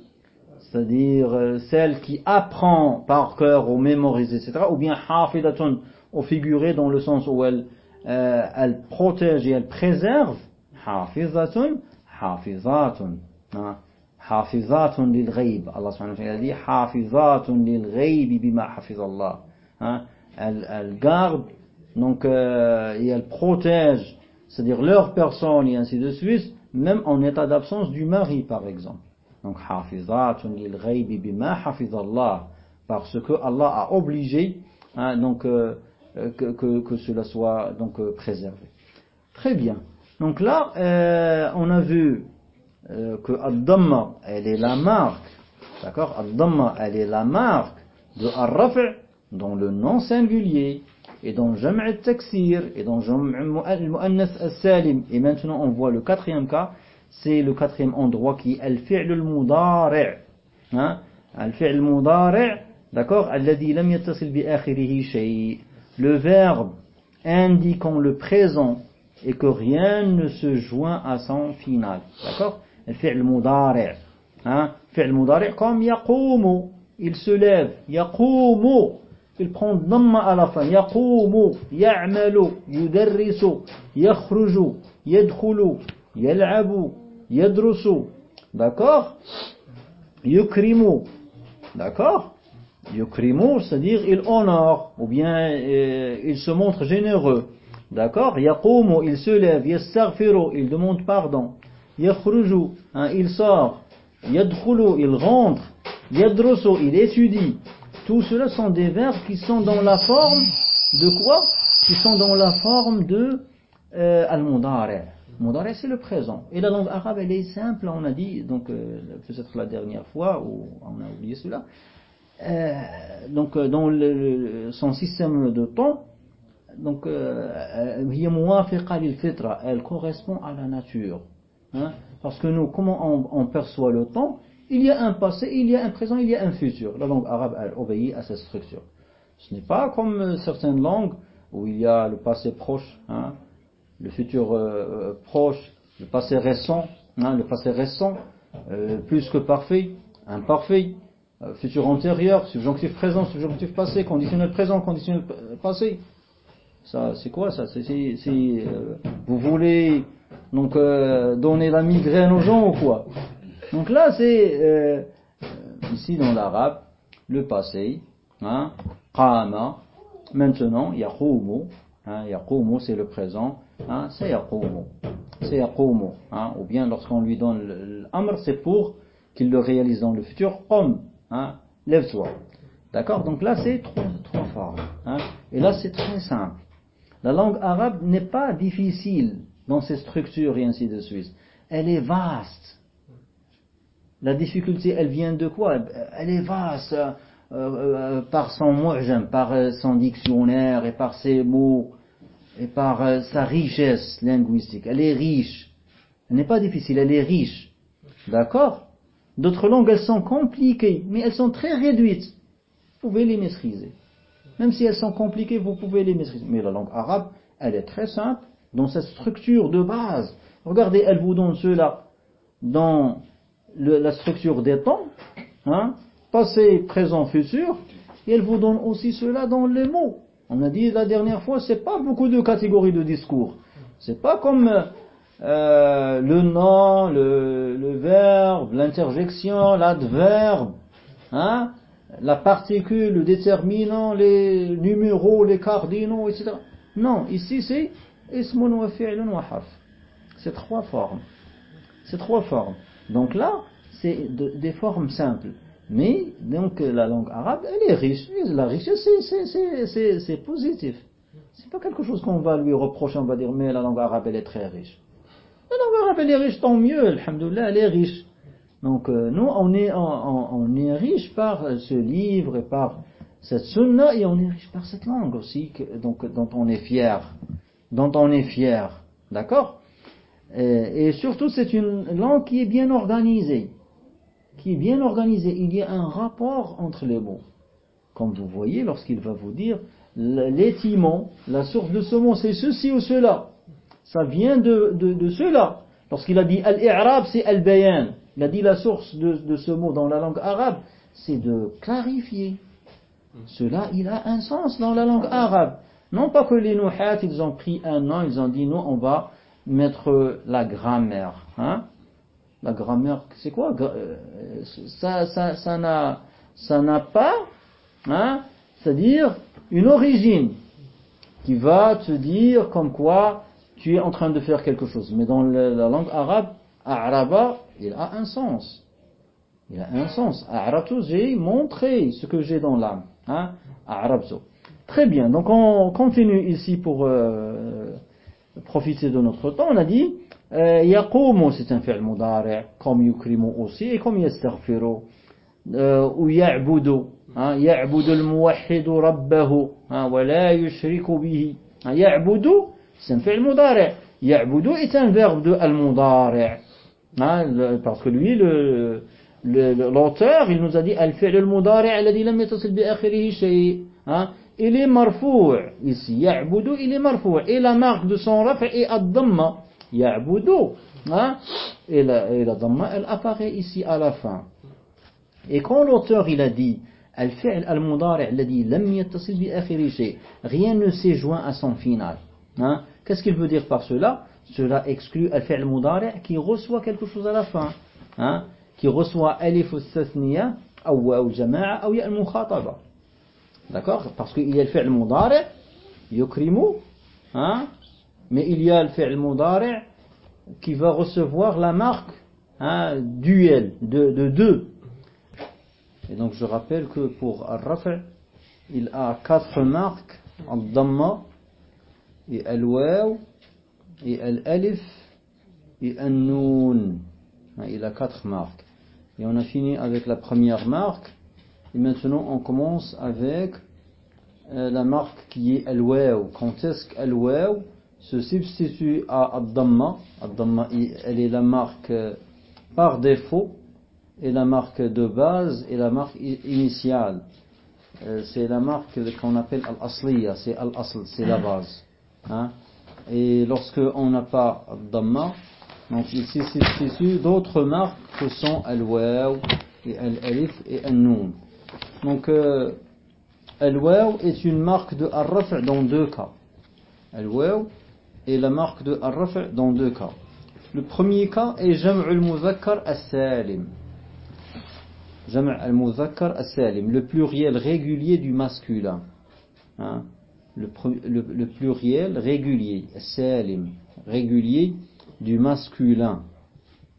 c'est-à-dire euh, celle qui apprend par cœur ou mémorise, etc. Ou bien hafidatun, au figuré dans le sens où elle, euh, elle protège et elle préserve. Hafizatun, hafizatun. Hein. Hafizatun lil ghayb. Allah subhanahu wa ta'ala dit hafizatun lil ghayb bima hafizallah. Hein. Elle, elle garde donc euh, et elle protège, c'est-à-dire leur personne et ainsi de suite, même en état d'absence du mari par exemple. Donc, hafizatun lil bima hafizallah. Parce que Allah a obligé hein, donc, euh, que, cela soit donc euh, préservé. Très bien. Donc là, euh, on a vu que Ad-Damma, elle est la marque, d'accord? Ad-Damma, elle est la marque de Ar-Raf' dans le nom singulier et dans Jam' al-Taksir et dans Jam' al-Mu'annas al-Salim. Et maintenant, on voit le quatrième cas, c'est le quatrième endroit qui est al-fi'l al-mudari' hein? Al-fi'l al-mudari' d'accord? Alladhi lam yattasil bi akhirih le verbe indiquant le présent et que rien ne se joint à son final. D'accord? Al-fi'l al-mudari' hein? Fi'l mudari' comme yaqumu. Il se lève yaqumu. Il prend dhamma à la fin yaqumu ya'malu yudarrisu yakhruju yadkhulu yal'abu yadrusu d'accord yukrimu d'accord yukrimu c'est-à-dire il honore ou bien euh, il se montre généreux. D'accord? yaqumu il se lève. yastaghfiru il demande pardon. yakhruju hein, il sort. yadkhulu il rentre. yadrusu il étudie. Tout cela sont des verbes qui sont dans la forme de quoi? Qui sont dans la forme de euh, al-mudari Mudari, c'est le présent. Et la langue arabe, elle est simple, on a dit, donc euh, peut-être la dernière fois, ou on a oublié cela. Euh, donc euh, dans son système de temps, donc euh, elle correspond à la nature. Hein? Parce que nous, comment on, on, perçoit le temps? Il y a un passé, il y a un présent, il y a un futur. La langue arabe, elle obéit à cette structure. Ce n'est pas comme certaines langues où il y a le passé proche, hein, le futur euh, proche, le passé récent, hein, le passé récent, euh, plus que parfait, imparfait, euh, futur antérieur, subjonctif présent, subjonctif passé, conditionnel présent, conditionnel passé. Ça, c'est quoi ça? Euh, vous voulez donc euh, donner la migraine aux gens ou quoi? Donc là, c'est ici dans l'arabe le passé, hein, qama, maintenant, yaqumu, hein, c'est le présent, hein, c'est yaqumu, hein, ou bien lorsqu'on lui donne l'amr, c'est pour qu'il le réalise dans le futur, qum, hein, lève-toi. D'accord? Donc là, c'est trois, trois formes. Hein, et là, c'est très simple. La langue arabe n'est pas difficile dans ses structures et ainsi de suite. Elle est vaste. La difficulté, elle vient de quoi? Elle est vaste euh, euh, par son mu'jam, par son dictionnaire et par ses mots et par euh, sa richesse linguistique. Elle est riche. Elle n'est pas difficile, elle est riche. D'accord? D'autres langues, elles sont compliquées, mais elles sont très réduites. Vous pouvez les maîtriser. Même si elles sont compliquées, vous pouvez les maîtriser. Mais la langue arabe, elle est très simple dans sa structure de base. Regardez, elle vous donne cela dans la structure des temps, hein, passé, présent, futur, et elle vous donne aussi cela dans les mots. On a dit la dernière fois, c'est pas beaucoup de catégories de discours. C'est pas comme euh, le nom, le, verbe, l'interjection, l'adverbe, hein, la particule, le déterminant, les numéros, les cardinaux, etc. Non, ici c'est ismun wa fi'lun wa. C'est trois formes. C'est trois formes. Donc là, c'est de- des formes simples. Mais donc la langue arabe, elle est riche. La richesse, c'est- positif. C'est pas quelque chose qu'on va lui reprocher, on va dire, mais la langue arabe, elle est très riche. La langue arabe, elle est riche, tant mieux, alhamdoulilah, elle est riche. Donc euh, nous, on est, on, on- on est riche par ce livre et par cette sunna, et on est riche par cette langue aussi, donc, dont on est fier. Dont on est fier. D'accord? Et surtout, c'est une langue qui est bien organisée. Qui est bien organisée. Il y a un rapport entre les mots. Comme vous voyez, lorsqu'il va vous dire l'étiment, la source de ce mot, c'est ceci ou cela. Ça vient de, de, cela. Lorsqu'il a dit al-i'rab, c'est al-bayan. Il a dit la source de, de ce mot dans la langue arabe, c'est de clarifier. Cela, il a un sens dans la langue arabe. Non pas que les nouhat, ils ont pris un an, ils ont dit, non, on va mettre la grammaire. Hein? La grammaire, c'est quoi euh, Ça, ça, ça n'a, ça pas, hein, c'est-à-dire une origine qui va te dire comme quoi tu es en train de faire quelque chose. Mais dans la langue arabe, araba, il a un sens. Il a un sens. A'rabtu, j'ai montré ce que j'ai dans l'âme. Hein? Très bien. Donc on continue ici pour euh, profiter de notre temps. On a dit euh, yaqumu, c'est un fi'l mudari', comme yukrimu aussi, et comme yastaghfiru. Euh, ou ya'budu. Hein? Ya'budu al-muwahhidu rabbahu. Hein? Wa la yushriku bihi. Hein? Ya'budu, c'est un fi'l mudari'. Ya'budu est un verbe de al-mudari'. Hein, le- parce que lui, le- le- le- l'auteur, il nous a dit al-fi'l al-mudari' alladhi lam yattasil bi akhirih shay. Hein, il est marfou' ici. Ya'budu, il est marfou' et la marque de son raf' est ad-damma. Ya'budu. Hein, et la, et la damma, elle apparaît ici à la fin. Et quand l'auteur il a dit al-mudari' alladhi lam yattasil bi akhirih shay, rien ne s'est joint à son final. Hein? Qu'est-ce qu'il veut dire par cela? Cela exclut al-fi'l al-mudari' qui reçoit quelque chose à la fin. Hein? Qui reçoit alif al-tathniya ou waw al-jama'a ou ya al-mukhataba. D'accord? Parce qu'il y a le fi'l al-mudari' yukrimu, hein? Mais il y a le fi'l al-mudari' qui va recevoir la marque hein, duel, de, de deux. Et donc je rappelle que pour Al-Raf' il a quatre marques, Al-Damma, et Al-Waw, et Al-Alif, et Al-Noun. Hein, Il a quatre marques. Et on a fini avec la première marque, et maintenant on commence avec euh, la marque qui est Al-Waw. Quand est-ce qu'Al-Waw se substitue à Al-Damma, elle est la marque euh, par défaut, et la marque de base et la marque initiale. Euh, c'est la marque qu'on appelle al-asliya, c'est al-asl, c'est la base. Hein. Et lorsque on n'a pas al-damma, donc il se substitue d'autres marques que sont al-waw et al-alif et al-noun. Donc euh, al-waw est une marque de al-raf' dans deux cas. Al-waw est la marque de al-raf' dans deux cas. Le premier cas est jam'ul muzakkar as-salim. Jam' al-muzakkar as-salim, le pluriel régulier du masculin. Hein? Le, pluriel régulier, salim, régulier du masculin.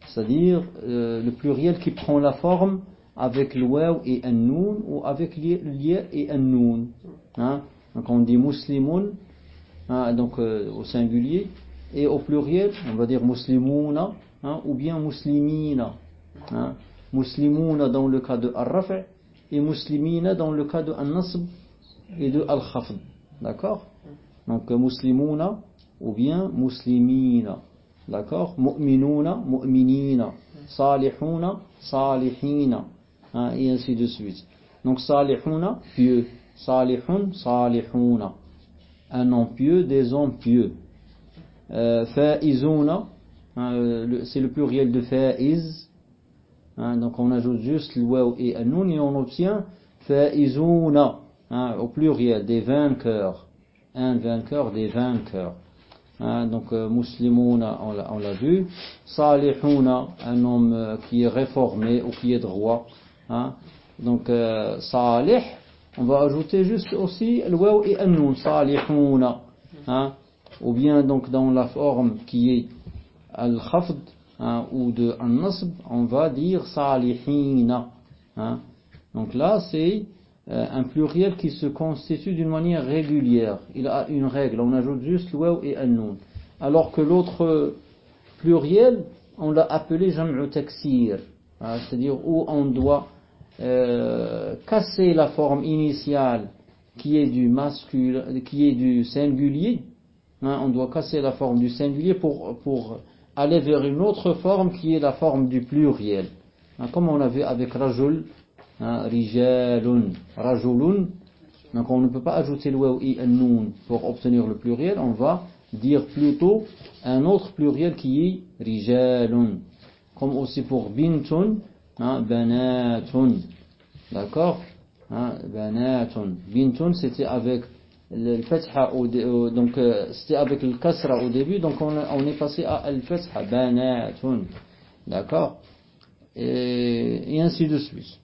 C'est-à-dire euh, le pluriel qui prend la forme avec le waw et un noun ou avec le ya et un noun. Hein? Donc on dit muslimun, hein, donc euh, au singulier, et au pluriel, on va dire muslimuna, hein, ou bien muslimina. Hein. Muslimuna dans le cas de al-raf' et muslimina dans le cas de al-nasb et de al-khafd. D'accord? Donc muslimuna ou bien muslimina. D'accord? Mu'minuna, mu'minina. Salihuna, salihina. Hein, et ainsi de suite. Donc salihuna, pieux. Salihun, salihuna. Un homme pieux, des hommes pieux. Euh, faizuna, hein, euh, c'est le pluriel de faiz. Hein, donc on ajoute juste le waw et un noun et on obtient faizuna. hein, au pluriel, des vainqueurs. Un vainqueur, des vainqueurs. Hein, donc euh, muslimouna, on l'a- vu. Salihouna, un homme euh, qui est réformé ou qui est droit. Hein. Donc euh, salih, on va ajouter juste aussi le waw et un noun, salihouna. Hein. Ou bien donc dans la forme qui est al-khafd hein, ou de an-nasb, on va dire salihina. Hein. Donc là, c'est euh, un pluriel qui se constitue d'une manière régulière. Il a une règle, on ajoute juste le waw et un noun. Alors que l'autre pluriel, on l'a appelé jam'u taksir, hein, c'est-à-dire où on doit euh, casser la forme initiale qui est du masculin, qui est du singulier. hein, on doit casser la forme du singulier pour, pour aller vers une autre forme qui est la forme du pluriel. Hein, comme on a vu avec rajul, hein, rijalun, rajulun. Donc on ne peut pas ajouter le waw et un noun pour obtenir le pluriel, on va dire plutôt un autre pluriel qui est rijalun. Comme aussi pour bintun, hein, banatun. D'accord hein, Banatun. Bintun c'était avec le fatha donc euh, c'était avec le kasra au début, donc on, on est passé à al fatha banatun. D'accord et, ainsi de suite.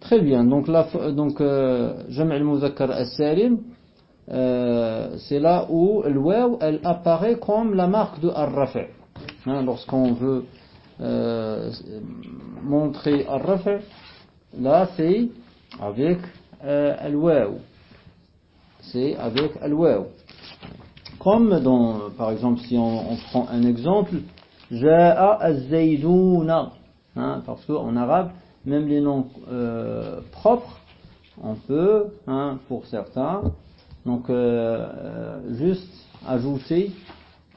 Très bien. Donc là, donc euh, Jam' al-Muzakkar as-Salim, euh, c'est là où le waw elle apparaît comme la marque de ar-rafa'. Hein, Lorsqu'on veut euh, montrer ar-rafa', là c'est avec euh, le waw. C'est avec le waw. Comme dans, par exemple, si on, prend un exemple, Ja'a az-Zaydouna. Hein, parce qu'en arabe, même les noms euh, propres, on peut, hein, pour certains, donc euh, juste ajouter,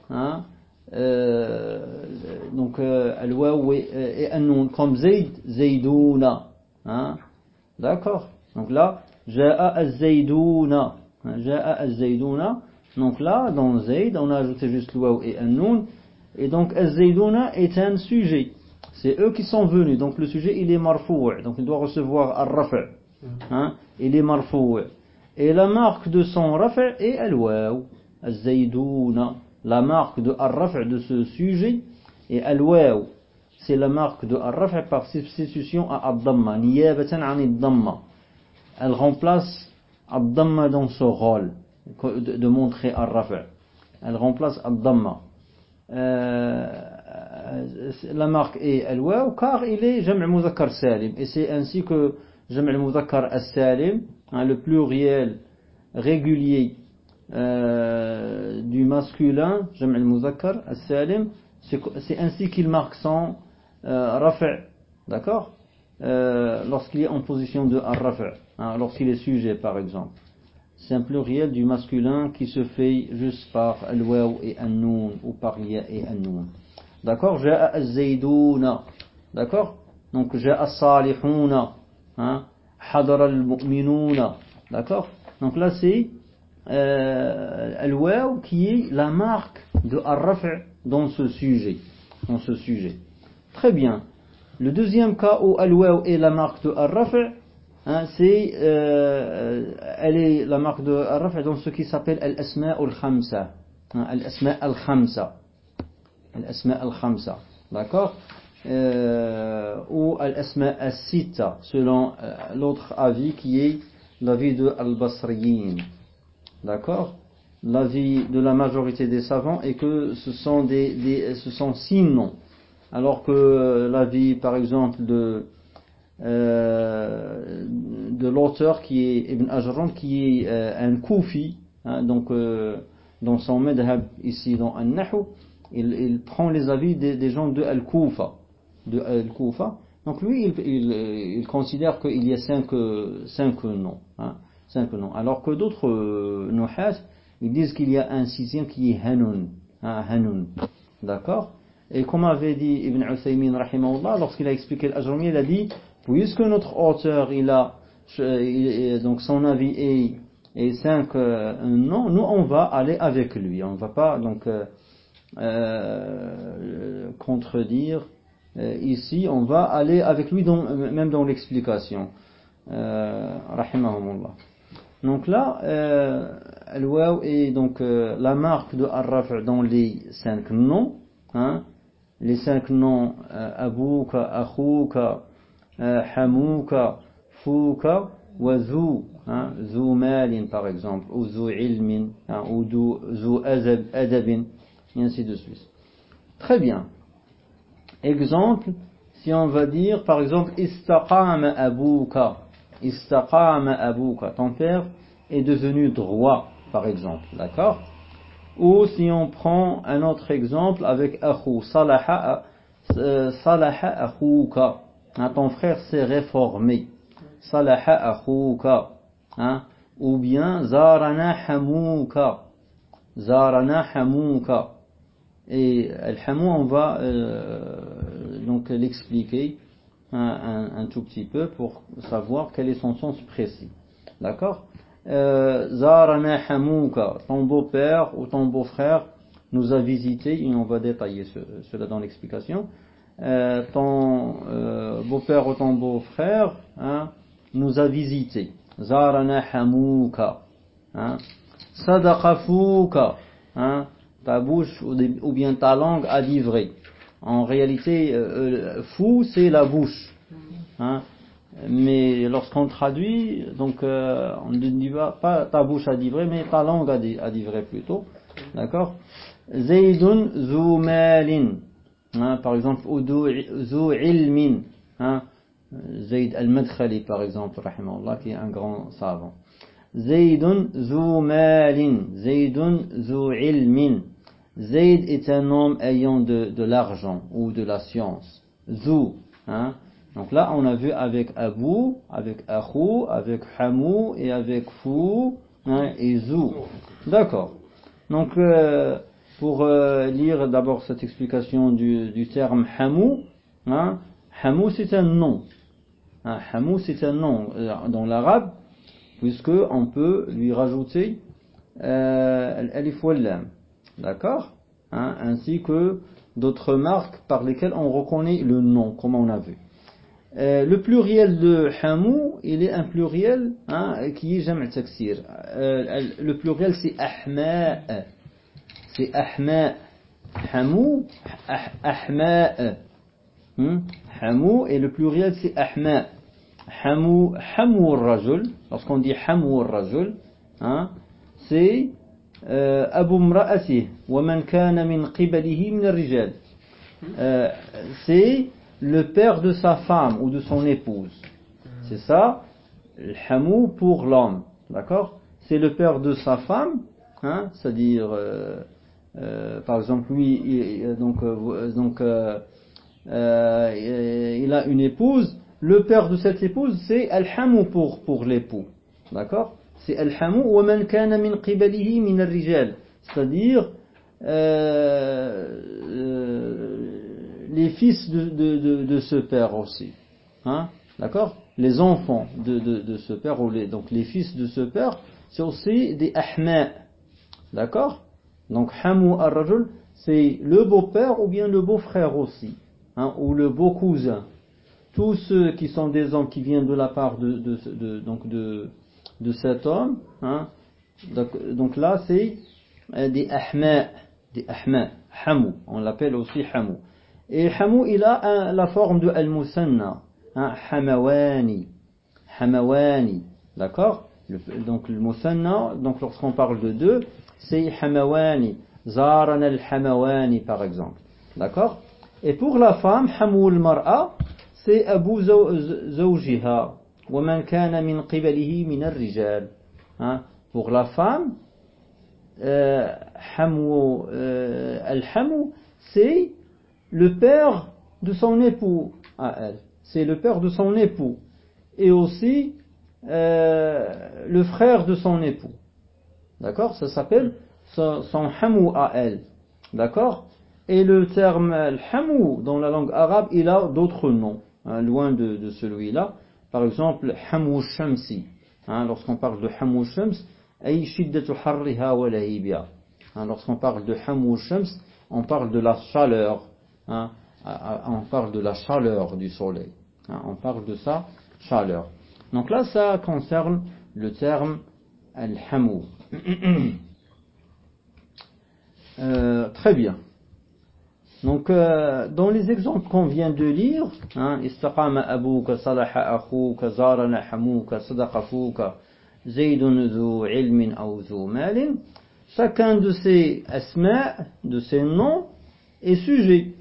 hein, donc euh, al-waw et, un nom comme Zayd, Zaydouna. Hein, D'accord Donc là, az-Zaydouna. Hein, Ja'a az-Zaydouna. Donc là, dans Zayd, on a ajouté juste waw et noun. Et donc, az-Zaydouna est un sujet. C'est eux qui sont venus. Donc le sujet, il est marfou'. Donc il doit recevoir ar-rafa'. Hein? Il est marfou'. Et la marque de son rafa' est al-waw. Az-Zaydouna. La marque de ar-rafa' de ce sujet est al-waw. C'est la marque de ar-rafa' par substitution à ad-damma. Niyabatan. Elle remplace ad-damma dans ce rôle de, montrer ar-rafa'. Elle remplace ad-damma. Euh, la marque est al-waw car il est jam' muzakkar salim et c'est ainsi que as-salim hein, le pluriel régulier euh, du masculin muzakkar as-salim c'est ainsi qu'il marque son euh, rafa' d'accord? Euh, lorsqu'il est en position de ar-rafa' hein, lorsqu'il est sujet par exemple c'est un pluriel du masculin qui se fait juste par al-waw et an-noun ou par ya et an-noun. D'accord? Ja'a az-zaydouna. D'accord? Donc ja'a as-salihuna. Hein Hadara al-mu'minuna. D'accord? Donc là c'est euh, al-waw qui est la marque de ar-raf' dans ce sujet. Dans ce sujet. Très bien. Le deuxième cas où al-waw est la marque de ar-raf' Hein, c'est, euh, elle est la marque de Araf dans ce qui s'appelle Al-Asma al-Khamsa. Hein, Al-Asma al-Khamsa. Al-Asma al-Khamsa. D'accord? Euh, Ou Al-Asma al-Sita, selon euh, l'autre avis qui est l'avis de Al-Basriyin. D'accord? L'avis de la majorité des savants est que ce sont, des, six noms. Alors que l'avis, par exemple, de euh, de l'auteur qui est Ibn Ajran, qui est euh, un Koufi, hein, donc euh, dans son madhab ici dans An-Nahu, il, il prend les avis des, gens de Al-Koufa, de. Donc lui, il, il, il considère qu'il y a cinq, cinq noms, hein, cinq noms, alors que d'autres euh, ils disent qu'il y a un sixième qui est Hanun, hein, d'accord? Et comme avait dit Ibn Uthaymin lorsqu'il a expliqué l'Ajrami, il a dit puisque notre auteur il a donc son avis est, est 5 euh, non, nous on va aller avec lui, on va pas donc euh, euh, contredire ici, on va aller avec lui même dans l'explication. rahimahumullah. Donc là, euh, al-waw est donc euh, la marque de ar-raf' dans les cinq noms. Hein, les cinq noms euh, abouka, akhouka, euh, hamouka, fouka, wa zu, hein, zu malin par exemple, ou zu ilmin, hein, ou zu azab, adabin, et ainsi de suite. Très bien. Exemple, si on va dire par exemple istaqama abouka, istaqama abouka, ton père est devenu droit par exemple, d'accord? Ou si on prend un autre exemple avec akhou, salaha, euh, salaha akhouka, hein, ton frère s'est réformé, salaha akhouka, hein, ou bien zarana hamouka, zarana hamouka. Et al-hamou, on va euh, donc l'expliquer un, tout petit peu pour savoir quel est son sens précis. D'accord? Euh, Zarana hamouka, ton beau-père ou ton beau-frère nous a visité, et on va détailler ce- cela dans l'explication. Euh, ton euh, beau-père ou ton beau-frère hein, nous a visité. Zarana hamouka. Hein. Sadaqa fouka, hein, ta bouche ou, bien ta langue a vrai. En réalité, euh, euh, fou c'est la bouche. Hein. Mais lorsqu'on traduit, donc euh, on ne dit pas, ta bouche a dit vrai, mais ta langue a dit, vrai plutôt. D'accord Zaydun zu malin. Hein, par exemple, zu ilmin. Hein. Zayd al-Madkhali, par exemple, qui est un grand savant. Zaydun zu malin, Zaydun zu ilmin. Zayd est un homme ayant de, de l'argent ou de la science. Zu. Hein? Donc là, on a vu avec Abu, avec Akhou, avec Hamou et avec Fou hein, et Zu. D'accord. Donc, euh, pour euh, lire d'abord cette explication du, du terme Hamou, hein, Hamou c'est un nom. Hein, Hamou c'est un nom euh, dans l'arabe, puisque on peut lui rajouter euh, l'alif lam. D'accord Hein, Ainsi que d'autres marques par lesquelles on reconnaît le nom, comme on a vu. Euh, le pluriel de Hamou, il est un pluriel hein, qui est Jam' taksir. Euh, le pluriel c'est Ahma. C'est Ahma. Hamou, ah- Ahma. Hmm? Hamou et le pluriel c'est Ahma. Hamou, Hamou rajul lorsqu'on dit Hamou rajul hein, c'est Abu Mra'atih wa man kana min qibalihi min ar-rijal. Euh, c'est le père de sa femme ou de son épouse. C'est ça, le hamou pour l'homme. D'accord? C'est le père de sa femme, hein, c'est-à-dire, euh, euh, par exemple, lui, il- donc, euh, donc euh, il a une épouse. Le père de cette épouse, c'est al-hamou pour, pour l'époux. D'accord? C'est al-hamou wa man kana min qibalihi min ar-rijal. C'est-à-dire, euh, euh, les fils de, ce père aussi. Hein? D'accord? Les enfants de, ce père, ou les, donc les fils de ce père, c'est aussi des ahma. D'accord? Donc Hamou ar-Rajul, c'est le beau-père ou bien le beau-frère aussi. Hein, ou le beau-cousin. Tous ceux qui sont des hommes qui viennent de la part de, de, de- donc de, de cet homme, hein, donc, là c'est euh, des ahma, des ahma, hamou, on l'appelle aussi hamou. Et hamou il a la forme de al-musanna, hein, hamawani, hamawani, d'accord? Donc le musanna, donc lorsqu'on parle de deux, c'est hamawani, zaran al-hamawani par exemple, d'accord? Et pour la femme, hamou al-mar'a, c'est abu zawjiha, Hein, Pour la femme, euh, hamou, euh, c'est le père de son époux. C'est le père de son époux. Et aussi euh, le frère de son époux. D'accord? Ça s'appelle son, hamou à elle. D'accord? Et le terme al-hamou dans la langue arabe, il a d'autres noms, hein, loin de celui-là. Par exemple, hamou shamsi. Hein, Lorsqu'on parle de hamou shams, ay shiddatu harriha wa. Hein, Lorsqu'on parle de hamou shams, on parle de la chaleur. hein, on parle de la chaleur du soleil. hein, on parle de sa chaleur. Donc là, ça concerne le terme Al-Hamou. Euh, très bien. Donc, euh, dans les exemples qu'on vient de lire, hein, Istaqama abouka, salaha akhouka, zarana hamouka, sadaqa fouka, zaydun dhu ilmin ou dhu malin, chacun de ces asma, de ces noms, est sujet.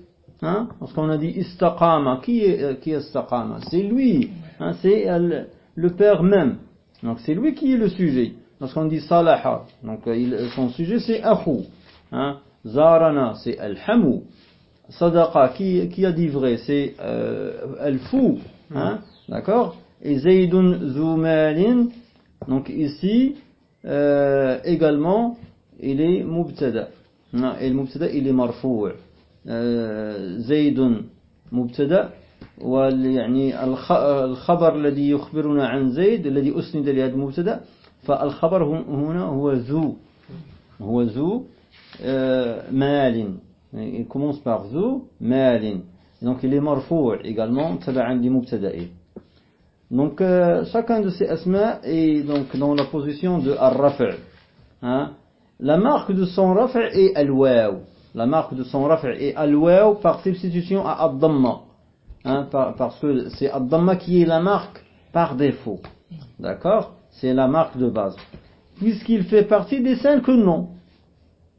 Hein, parce qu'on a dit istaqama, qui est, euh, qui est istaqama? C'est lui, hein, c'est le père même. Donc c'est lui qui est le sujet. Lorsqu'on dit salaha, donc euh, son sujet c'est akhou. Hein? Zarana, c'est al-hamou. Sadaqa, qui, qui a dit vrai, c'est euh, al-fou. Hein? D'accord Et Zaydun Zoumalin, donc ici, euh, également, il est mubtada. Et le mubtada, il est marfou'. زيد مبتدا ويعني الخبر الذي يخبرنا عن زيد الذي أسند لهذا المبتدا فالخبر هنا هو ذو هو ذو مال il commence par Zu Malin. Donc il est marfou également, taba'an li mubtada'i. Donc euh, chacun de ces asma est donc dans la position de ar-raf'. Hein. La marque de son raf' est al-waw. La marque de son raf' est al-waw par substitution à ad-damma. Hein, parce que c'est ad-damma qui est la marque par défaut. D'accord? C'est la marque de base. Puisqu'il fait partie des cinq noms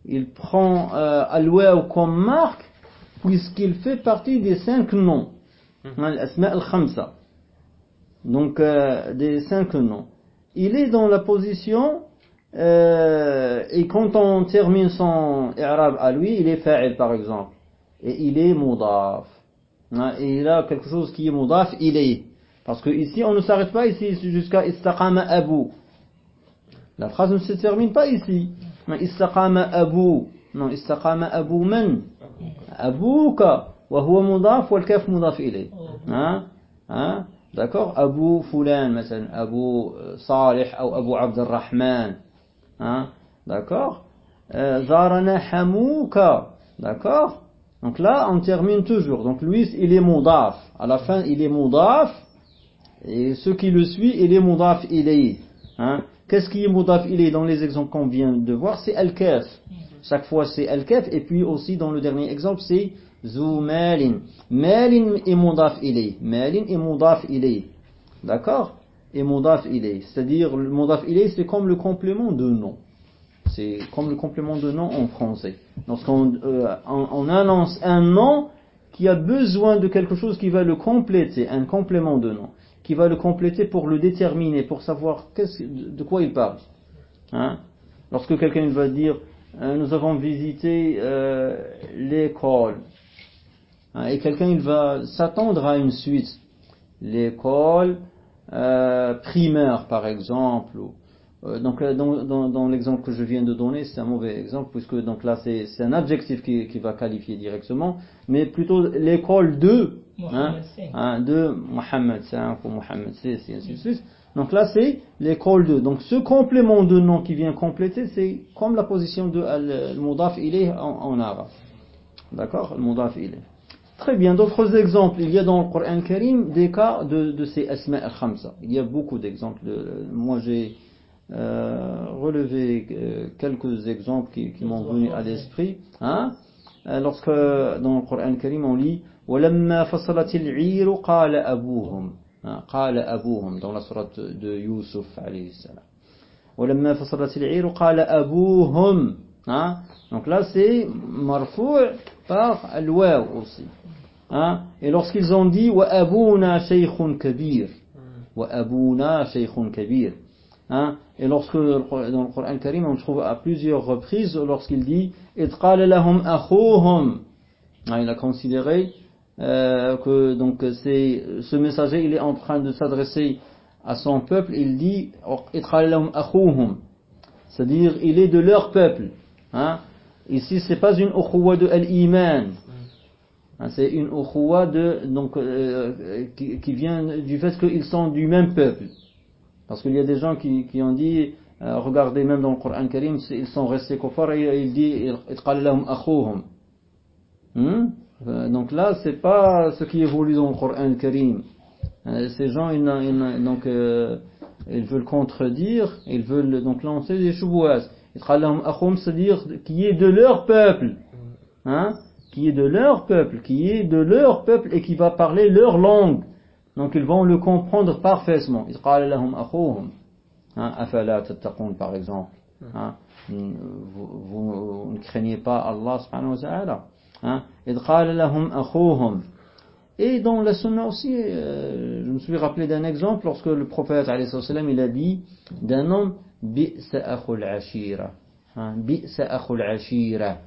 il prend euh, al comme marque puisqu'il fait partie des cinq noms. Al-Asma al-Khamsa. Donc euh, des cinq noms. Il est dans la position euh, et quand on termine son i'rab à lui, il est fa'il par exemple. Et il est mudaf. Hein, et il a quelque chose qui est mudaf, il est. Parce que ici, on ne s'arrête pas ici jusqu'à istaqama abu. La phrase ne se termine pas ici. استقام أبو استقام أبو من أبوك وهو مضاف والكاف مضاف إليه ها ها d'accord أبو فلان مثلا أبو صالح أو أبو عبد الرحمن ها d'accord زارنا حموك d'accord donc là on termine toujours donc lui il est mudaf à la fin il est mudaf et ce qui le suit il est mudaf ilayh hein Qu'est-ce qui est mudaf? Est dans les exemples qu'on vient de voir C'est al-kaf. Chaque fois c'est al-kaf et puis aussi dans le dernier exemple c'est zu malin. Malin est mudaf il est. Malin est mudaf. D'accord? Et mudaf il est. C'est-à-dire le mudaf il est c'est comme le complément de nom. C'est comme le complément de nom en français. Lorsqu'on euh, on annonce un nom qui a besoin de quelque chose qui va le compléter, un complément de nom qui va le compléter pour le déterminer, pour savoir de quoi il parle. Hein Lorsque quelqu'un va dire euh, nous avons visité euh, l'école, hein, et quelqu'un va s'attendre à une suite, l'école euh, primaire par exemple, donc dans l'exemple que je viens de donner, c'est un mauvais exemple puisque donc là c'est un adjectif qui, qui va qualifier directement, mais plutôt l'école de hein, hein, de Mohammed, c'est un pour Mohammed, c'est ainsi de suite. Donc là c'est l'école de. Donc ce complément de nom qui vient compléter, c'est comme la position de al-mudaf est en, en arabe. D'accord? Al-mudaf est. Très bien, d'autres exemples. Il y a dans le Coran Karim des cas de, de ces asma al-khamsa. Il y a beaucoup d'exemples. Moi j'ai euh, relevé euh, quelques exemples qui, qui m'ont venu à l'esprit. Hein? Lorsque dans le Coran Karim on lit ولما فصلت العير قال أبوهم آه، قال أبوهم دون سورة يوسف عليه السلام ولما فصلت العير قال أبوهم دونك لا سي مرفوع par الواو aussi آه، et lorsqu'ils ont dit وأبونا شيخ كبير وأبونا شيخ كبير Hein? Et lorsque dans le Coran Karim, on trouve à plusieurs reprises lorsqu'il dit, آه، il a considéré euh, euh, que donc c'est ce messager il est en train de s'adresser à son peuple. Il dit c'est-à-dire il est de leur peuple hein. Ici c'est pas une ukhuwa de al-iman. Hein, c'est une ukhuwa de donc euh, qui, qui, vient du fait qu'ils sont du même peuple. Parce qu'il y a des gens qui, qui ont dit euh, regardez même dans le Coran Karim ils sont restés kuffar et il dit hmm? Euh, donc là, c'est pas ce qui évolue dans le Coran Karim. Euh, ces gens, ils, donc, euh, ils veulent contredire, ils veulent donc lancer des choubouas. C'est-à-dire qui est de leur peuple, hein, qui est de leur peuple, qui est de leur peuple et qui va parler leur langue. Donc ils vont le comprendre parfaitement. Hein, par exemple. Hein, vous, vous, ne craignez pas Allah subhanahu wa ta'ala. Hein, et dans la sunna aussi, euh, je me suis rappelé d'un exemple lorsque le prophète salam, il a dit d'un homme. Hein?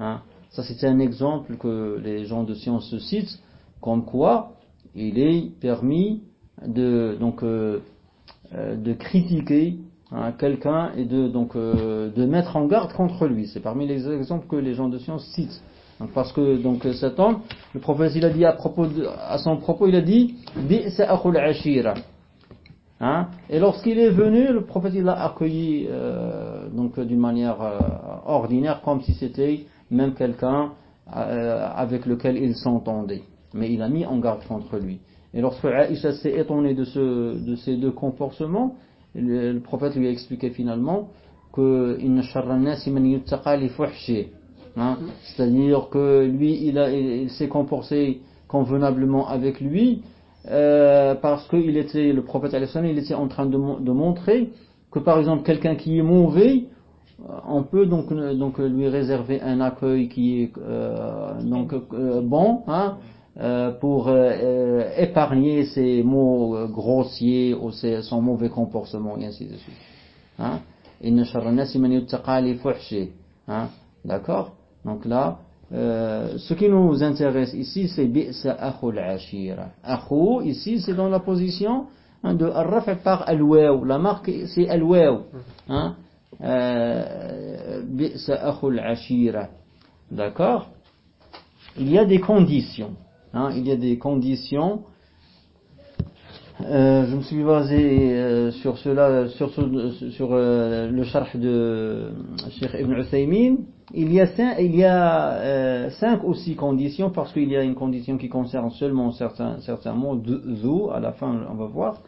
Hein, ça c'est un exemple que les gens de science citent, comme quoi il est permis de euh, euh, critiquer quelqu'un et de donc de mettre en garde contre lui. C'est parmi les exemples que les gens de science citent parce que donc cet homme, le prophète il a dit à propos à son propos, il a dit ashira. Hein? Et lorsqu'il est venu, le prophète il l'a accueilli euh, donc d'une manière euh, ordinaire, comme si c'était même quelqu'un euh, avec lequel il s'entendait. Mais il a mis en garde contre lui. Et lorsque Aïcha s'est étonné de, ce, de ces deux comportements, le, le, prophète lui a expliqué finalement que Hein? C'est-à-dire que lui, il, a, il, s'est comporté convenablement avec lui euh, parce qu'il était, le prophète il était en train de, de, montrer que par exemple quelqu'un qui est mauvais, euh, on peut donc, donc lui réserver un accueil qui est euh, donc euh, bon hein, euh, pour euh, épargner ses mots grossiers ou ses, son mauvais comportement et ainsi de suite. Hein? D'accord? Donc là, euh, ce qui nous intéresse ici, c'est bi'sa akhul ashira. Akhou, ici, c'est dans la position hein, de raf par al La marque, c'est al hein, euh, bi'sa akhul ashira. D'accord? Il y a des conditions. Hein, il y a des conditions. Euh, je me suis basé euh, sur cela, sur, sur euh, le charh de Cheikh Ibn Uthaymin il y a cinq, il y a, euh, cinq ou six conditions, parce qu'il y a une condition qui concerne seulement certains, certains mots, zou, à la fin on va voir.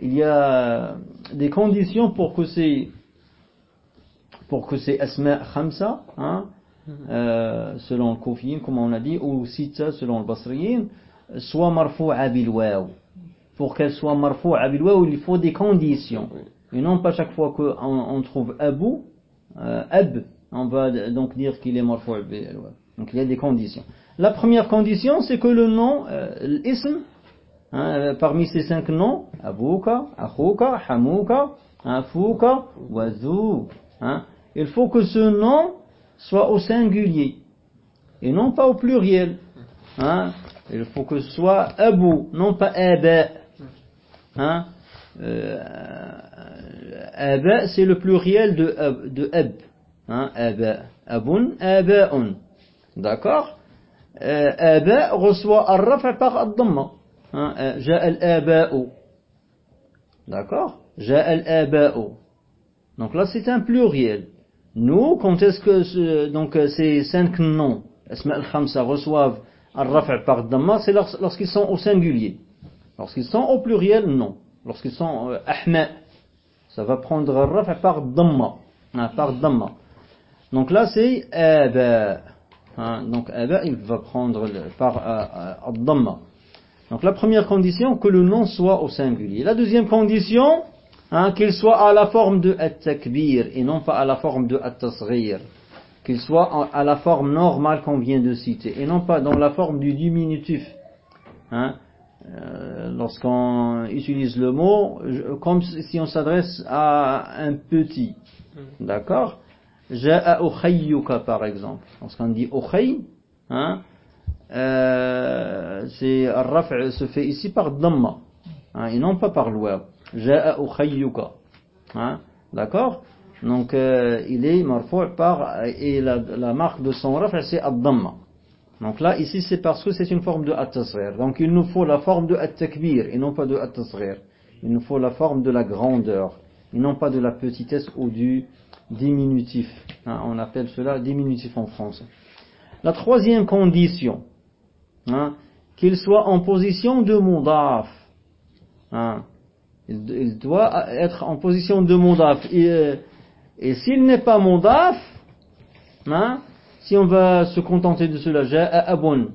Il y a des conditions pour que c'est pour que c'est asma khamsa, hein, euh, selon le kofiyin, comme on a dit, ou sita selon le basriyin, soit marfou'a bil waw. Pour qu'elle soit marfou'a bil waw, il faut des conditions. Et non pas chaque fois qu'on on trouve abu, euh, ab, on va donc dire qu'il est marfou' Donc il y a des conditions. La première condition, c'est que le nom, euh, l'ism, hein, euh, parmi ces cinq noms, Abouka, Akhouka, Hamouka, Afouka, Wazou, hein, il faut que ce nom soit au singulier et non pas au pluriel. Hein. Il faut que ce soit Abou, non pas Aba. Hein. Euh, Aba, c'est le pluriel de, de Ab. Hein, aba. Abun, aba'un. D'accord euh, Aba reçoit ar-raf' par ad-damma. Hein, euh, Ja'a. D'accord Ja'a al-aba'u. Donc là, c'est un pluriel. Nous, quand est-ce que donc, ces cinq noms, al-Khamsa, reçoivent ar-raf' par ad-damma, c'est lorsqu'ils sont au singulier. Lorsqu'ils sont au pluriel, non. Lorsqu'ils sont euh, ahma, ça va prendre ar-raf' par. Hein, par damma. Donc là, c'est aba. Hein, donc aba, il va prendre par euh, dhamma. Donc la première condition, que le nom soit au singulier. La deuxième condition, hein, qu'il soit à la forme de at-takbir et non pas à la forme de at-tasghir. Qu'il soit à la forme normale qu'on vient de citer et non pas dans la forme du diminutif. Hein, euh, Lorsqu'on utilise le mot, comme si on s'adresse à un petit. Mm. D'accord? Ja'a ukhayyuka par exemple. Lorsqu'on dit ukhay, hein, euh, c'est raf' se fait ici par dhamma, hein, et non pas par l'ouab. Ja'a ukhayyuka. Hein, D'accord? Donc euh, il est marfou' par, et la, la marque de son raf' c'est ad-dhamma. Donc là, ici, c'est parce que c'est une forme de at-tasghir. Donc il nous faut la forme de at-takbir et non pas de at-tasghir. Il nous faut la forme de la grandeur et non pas de la petitesse ou du diminutif. Hein, on appelle cela diminutif en français. La troisième condition, hein, qu'il soit en position de mudaf. Hein, il, doit être en position de mudaf. Et, et s'il n'est pas mudaf, hein, si on va se contenter de cela, ja'a abun.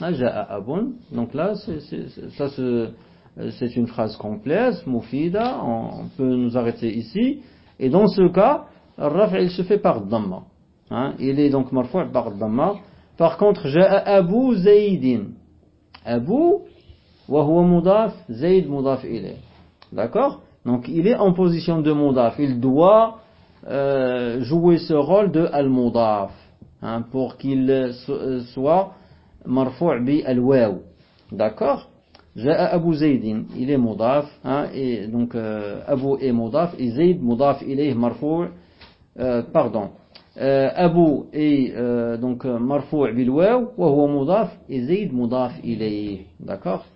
Ah, ja'a abun. Donc là, ça c'est une phrase complète, mufida, on, on peut nous arrêter ici. Et dans ce cas, raf il se fait par dhamma. Hein, il est donc marfou' par dhamma. Par contre, ja'a abu zaydin. Abu, wa huwa mudaf, zayd mudaf ilayh. D'accord? Donc il est en position de mudaf. Il doit euh, jouer ce rôle de al-mudaf hein, pour qu'il euh, euh, soit marfou' bi al-waw. D'accord? Ja'a Abu Zaydin, il est mudaf, hein, et donc Abu est mudaf, et Zayd mudaf ilayh marfou' pardon. Abu est donc marfou' bil waw, wa huwa mudaf, et Zayd mudaf ilayh. D'accord?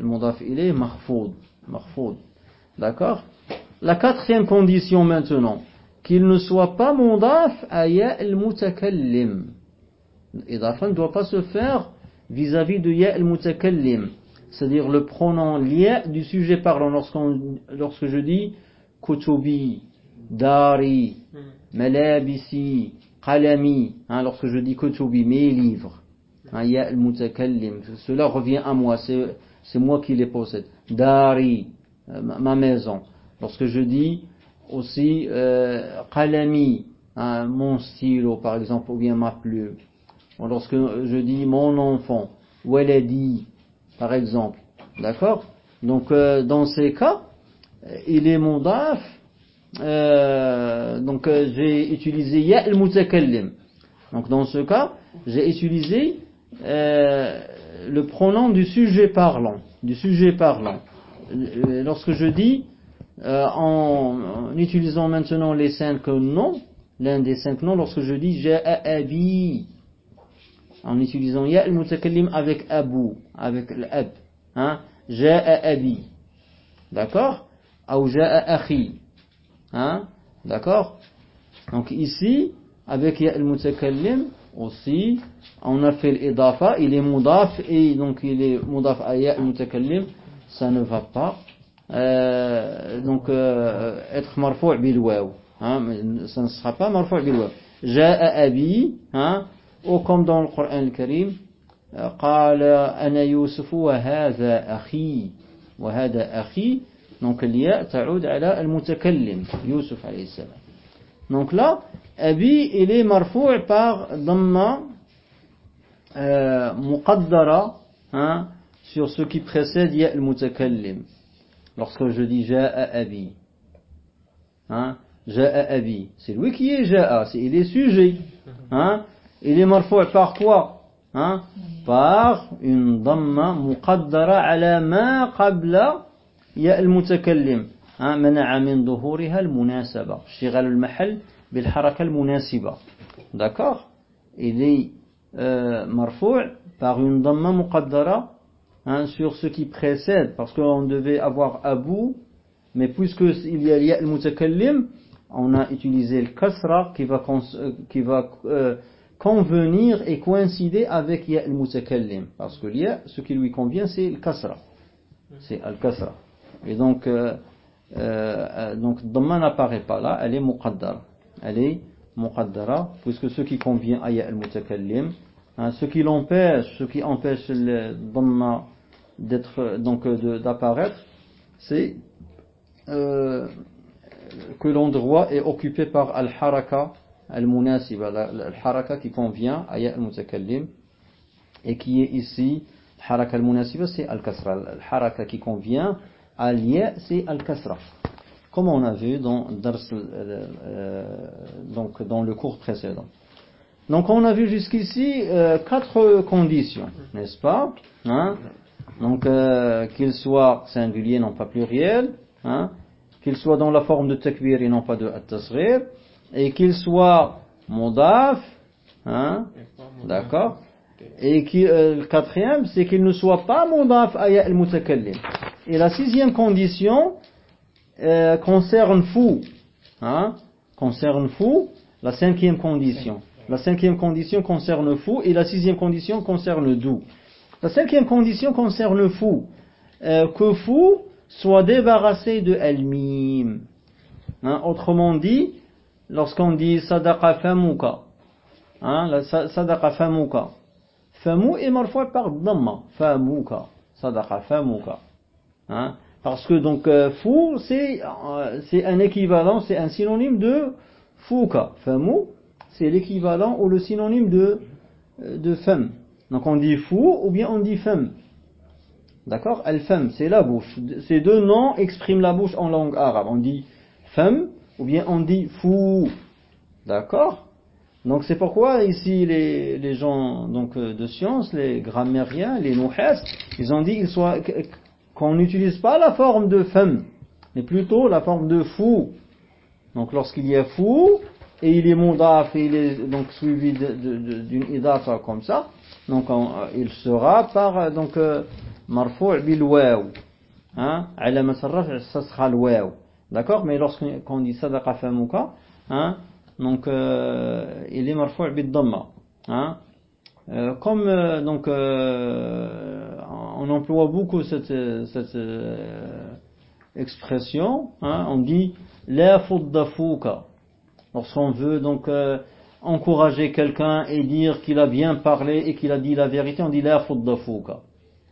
Mudaf ilayh mahfoud. mahfoud. D'accord? La quatrième condition maintenant, qu'il ne soit pas mudaf à ya al-mutakallim. Idafa ne doit pas se faire vis-à-vis de ya al-mutakallim. C'est-à-dire le pronom lié du sujet parlant. Lorsqu'on, lorsque je dis kutubi, dari, malabisi, qalami, hein, lorsque je dis kutubi, mes livres, hein, ya al-mutakallim, cela revient à moi, c'est, moi qui les possède. Dari, euh, ma maison. Lorsque je dis aussi euh, qalami, hein, mon stylo par exemple, ou bien ma plume. Lorsque je dis mon enfant, waladi, par exemple, d'accord? Donc euh, dans ces cas, euh, il est mudaf, euh, donc j'ai utilisé ya al-mutakallim. Donc dans ce cas, j'ai utilisé le pronom du sujet parlant, du sujet parlant. Lorsque je dis euh, en, utilisant maintenant les cinq noms, l'un des cinq noms, lorsque je dis ja'a abi, en utilisant ya al-mutakallim avec abu, avec l'ab, hein, ja'a abi, d'accord, ou ja'a akhi, hein, d'accord? Donc ici, avec ya al-mutakallim aussi, on a fait l'idafa, il est mudaf et donc il est mudaf à ya al-mutakallim, ça ne va pas. Euh, euh, bil waw, hein, mais ça ne bil waw. Ja'a abi, hein, ou comme dans le al-Karim, قال أنا يوسف وهذا أخي وهذا أخي donc الياء تعود على المتكلم يوسف عليه السلام donc là أبي est مرفوع par ضمة euh, مقدرة sur ce qui précède ياء المتكلم Lorsque je dis Ja'a Abi, hein, Ja'a Abi, c'est lui qui est Ja'a, est, il est sujet. Hein, il est marfou par quoi hein, Par une dhamma muqaddara ala ma qabla ya al-mutakallim. hein mana'a min dhuhuriha al munasaba shighal al من bil haraka al المحل d'accord il est euh, marfou' par une dhamma muqaddara Hein, sur ce qui précède, parce qu'on devait avoir Abu, mais puisqu'il y a Ya'al Mutakallim, on a utilisé le Kasra qui va, euh, euh, convenir et coïncider avec Ya'al Mutakallim, parce que ce qui lui convient, c'est le Kasra. C'est Al-Kasra. Et donc, euh, euh donc Dhamma n'apparaît pas là, elle est Muqaddara. Elle est Muqaddara, puisque ce qui convient à Ya'al Mutakallim, Hein, ce qui l'empêche, ce qui empêche le dhamma d'être donc de- d'apparaître c'est euh, que l'endroit est occupé par al-haraka al-munasiba, al-haraka qui convient à al-mutakallim et qui est ici, al-haraka al-munasiba c'est al-kasra, al-haraka qui convient à l'ya c'est al-kasra. Comme on a vu dans, euh, euh, donc dans le cours précédent. Donc on a vu jusqu'ici euh, quatre conditions, n'est-ce pas Hein? Donc euh, qu'il soit singulier, non pas pluriel, hein qu'il soit dans la forme de takbir et non pas de at-tasghir, et qu'il soit mudaf, hein D'accord Et euh, le quatrième, c'est qu'il ne soit pas mudaf à ya al-mutakallim. Et la sixième condition euh, concerne fou, hein Concerne fou, la cinquième condition. La cinquième condition concerne fou et la sixième condition concerne doux. La cinquième condition concerne fou. Euh, que fou soit débarrassé de al-mim. Hein, autrement dit, lorsqu'on dit sadaqa famuka, hein, la sadaqa famuka, famu est marfou par dhamma, famuka, sadaqa famuka. Hein, parce que donc euh, fou c'est euh, c'est un équivalent, c'est un synonyme de fouka. Famu c'est l'équivalent ou le synonyme de femme. Donc on dit fou ou bien on dit femme. D'accord? Al-fam, c'est la bouche. Ces deux noms expriment la bouche en langue arabe. On dit femme ou bien on dit fou. D'accord? Donc c'est pourquoi ici les, gens donc, euh, de science, les grammairiens, les nouhas, ils ont dit qu'on n'utilise pas la forme de femme, mais plutôt la forme de fou. Donc lorsqu'il y a fou, et il est mondaf, et il est donc suivi d'une idafa comme ça, donc euh, il sera par euh, donc euh, marfou' bil waw hein? Alamat ar-raf' ça sera le waw d'accord? Mais lorsqu'on dit sadaqa famuka hein donc euh, il est marfou' bil dhamma hein? Euh, comme euh, donc on emploie beaucoup cette cette expression hein on dit la fudda fouka lorsqu'on veut donc euh, encourager quelqu'un et dire qu'il a bien parlé et qu'il a dit la vérité, on dit la fuddafuka.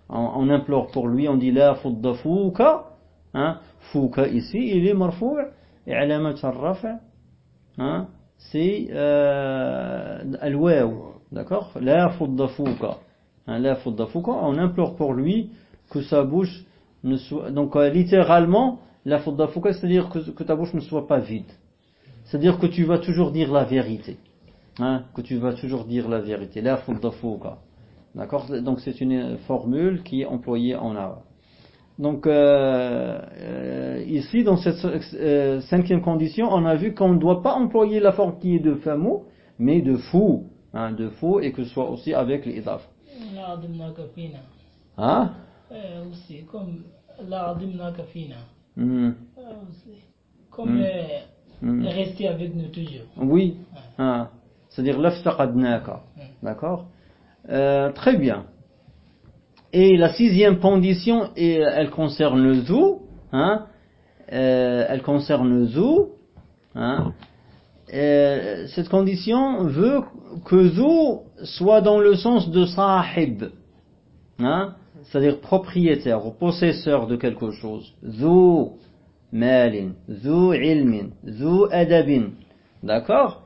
On, on implore pour lui, on dit la fuddafuka. Hein, fouka ici, il est marfou' et alamat al-rafa, hein, c'est euh, al-waw, d'accord La fuddafuka. Hein, la fuddafuka, on implore pour lui que sa bouche ne soit... Donc euh, littéralement, la fuddafuka, c'est-à-dire que ta bouche ne soit pas vide. C'est-à-dire que tu vas toujours dire la vérité. Hein, que tu vas toujours dire la vérité. La fuddafuka. D'accord? Donc c'est une formule qui est employée en arabe. Donc euh, euh, ici, dans cette euh, cinquième condition, on a vu qu'on ne doit pas employer la forme qui est de famo, mais de fou, hein, de fou, et que ce soit aussi avec l'idaf. Hein? Aussi, comme la kafina. Hmm. Comme hmm. rester avec nous toujours. Oui, ah. C'est-à-dire l'aftaqadnaka. D'accord? Euh, Très bien. Et la sixième condition, et elle concerne le zou, hein, euh, elle concerne le zou, hein, euh, cette condition veut que zou soit dans le sens de sahib, hein, c'est-à-dire propriétaire ou possesseur de quelque chose. Zou malin, zou ilmin, zou adabin, d'accord?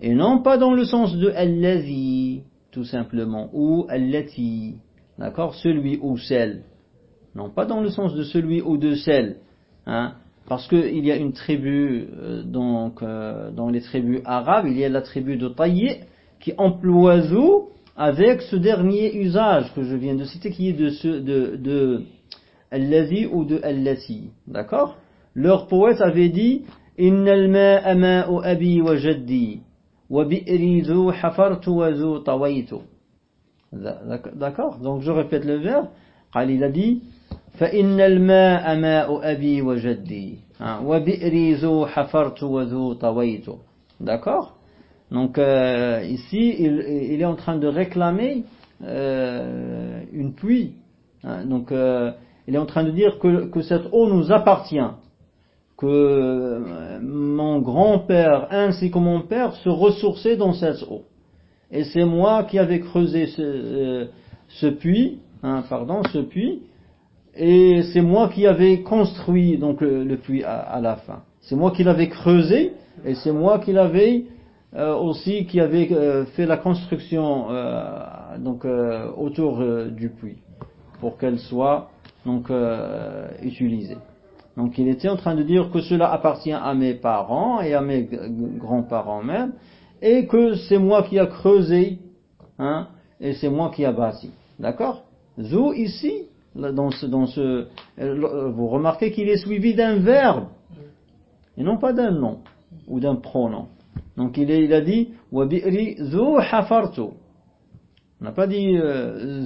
Et non pas dans le sens de allazi, tout simplement, ou allati, D'accord Celui ou celle. Non, pas dans le sens de celui ou de celle. Hein, parce qu'il y a une tribu, euh, donc, euh, dans les tribus arabes, il y a la tribu de Taïe qui emploie avec ce dernier usage que je viens de citer, qui est de ce, de, de allazi ou de allati. D'accord? Leur poète avait dit, Innal ma'a ma'u abi wa wa bi'ri zu hafartu wa zu tawaitu. D'accord Donc je répète le verbe. Il a dit فإن الماء ماء أبي وجدي وبئري ذو حفرت وذو طويت D'accord Donc euh, ici, il, il, est en train de réclamer euh, une pluie. Hein, donc euh, il est en train de dire que, que cette eau nous appartient. Que euh, mon grand-père ainsi que mon père se ressourçaient dans cette eau et c'est moi qui avais creusé ce, euh, ce puits, hein, pardon, ce puits, et c'est moi qui avais construit donc le, puits à, la fin. C'est moi qui l'avais creusé et c'est moi qui l'avais euh, aussi qui avait euh, fait la construction donc autour du puits pour qu'elle soit donc utilisée. Donc il était en train de dire que cela appartient à mes parents et à mes grands-parents même et que c'est moi qui a creusé, hein, et c'est moi qui a bâti. D'accord? Zou ici, ce, euh, vous remarquez qu'il est suivi d'un verbe, et non pas d'un nom, ou d'un pronom. Donc il, est, a dit, bi'ri zou hafartu. On n'a pas dit euh,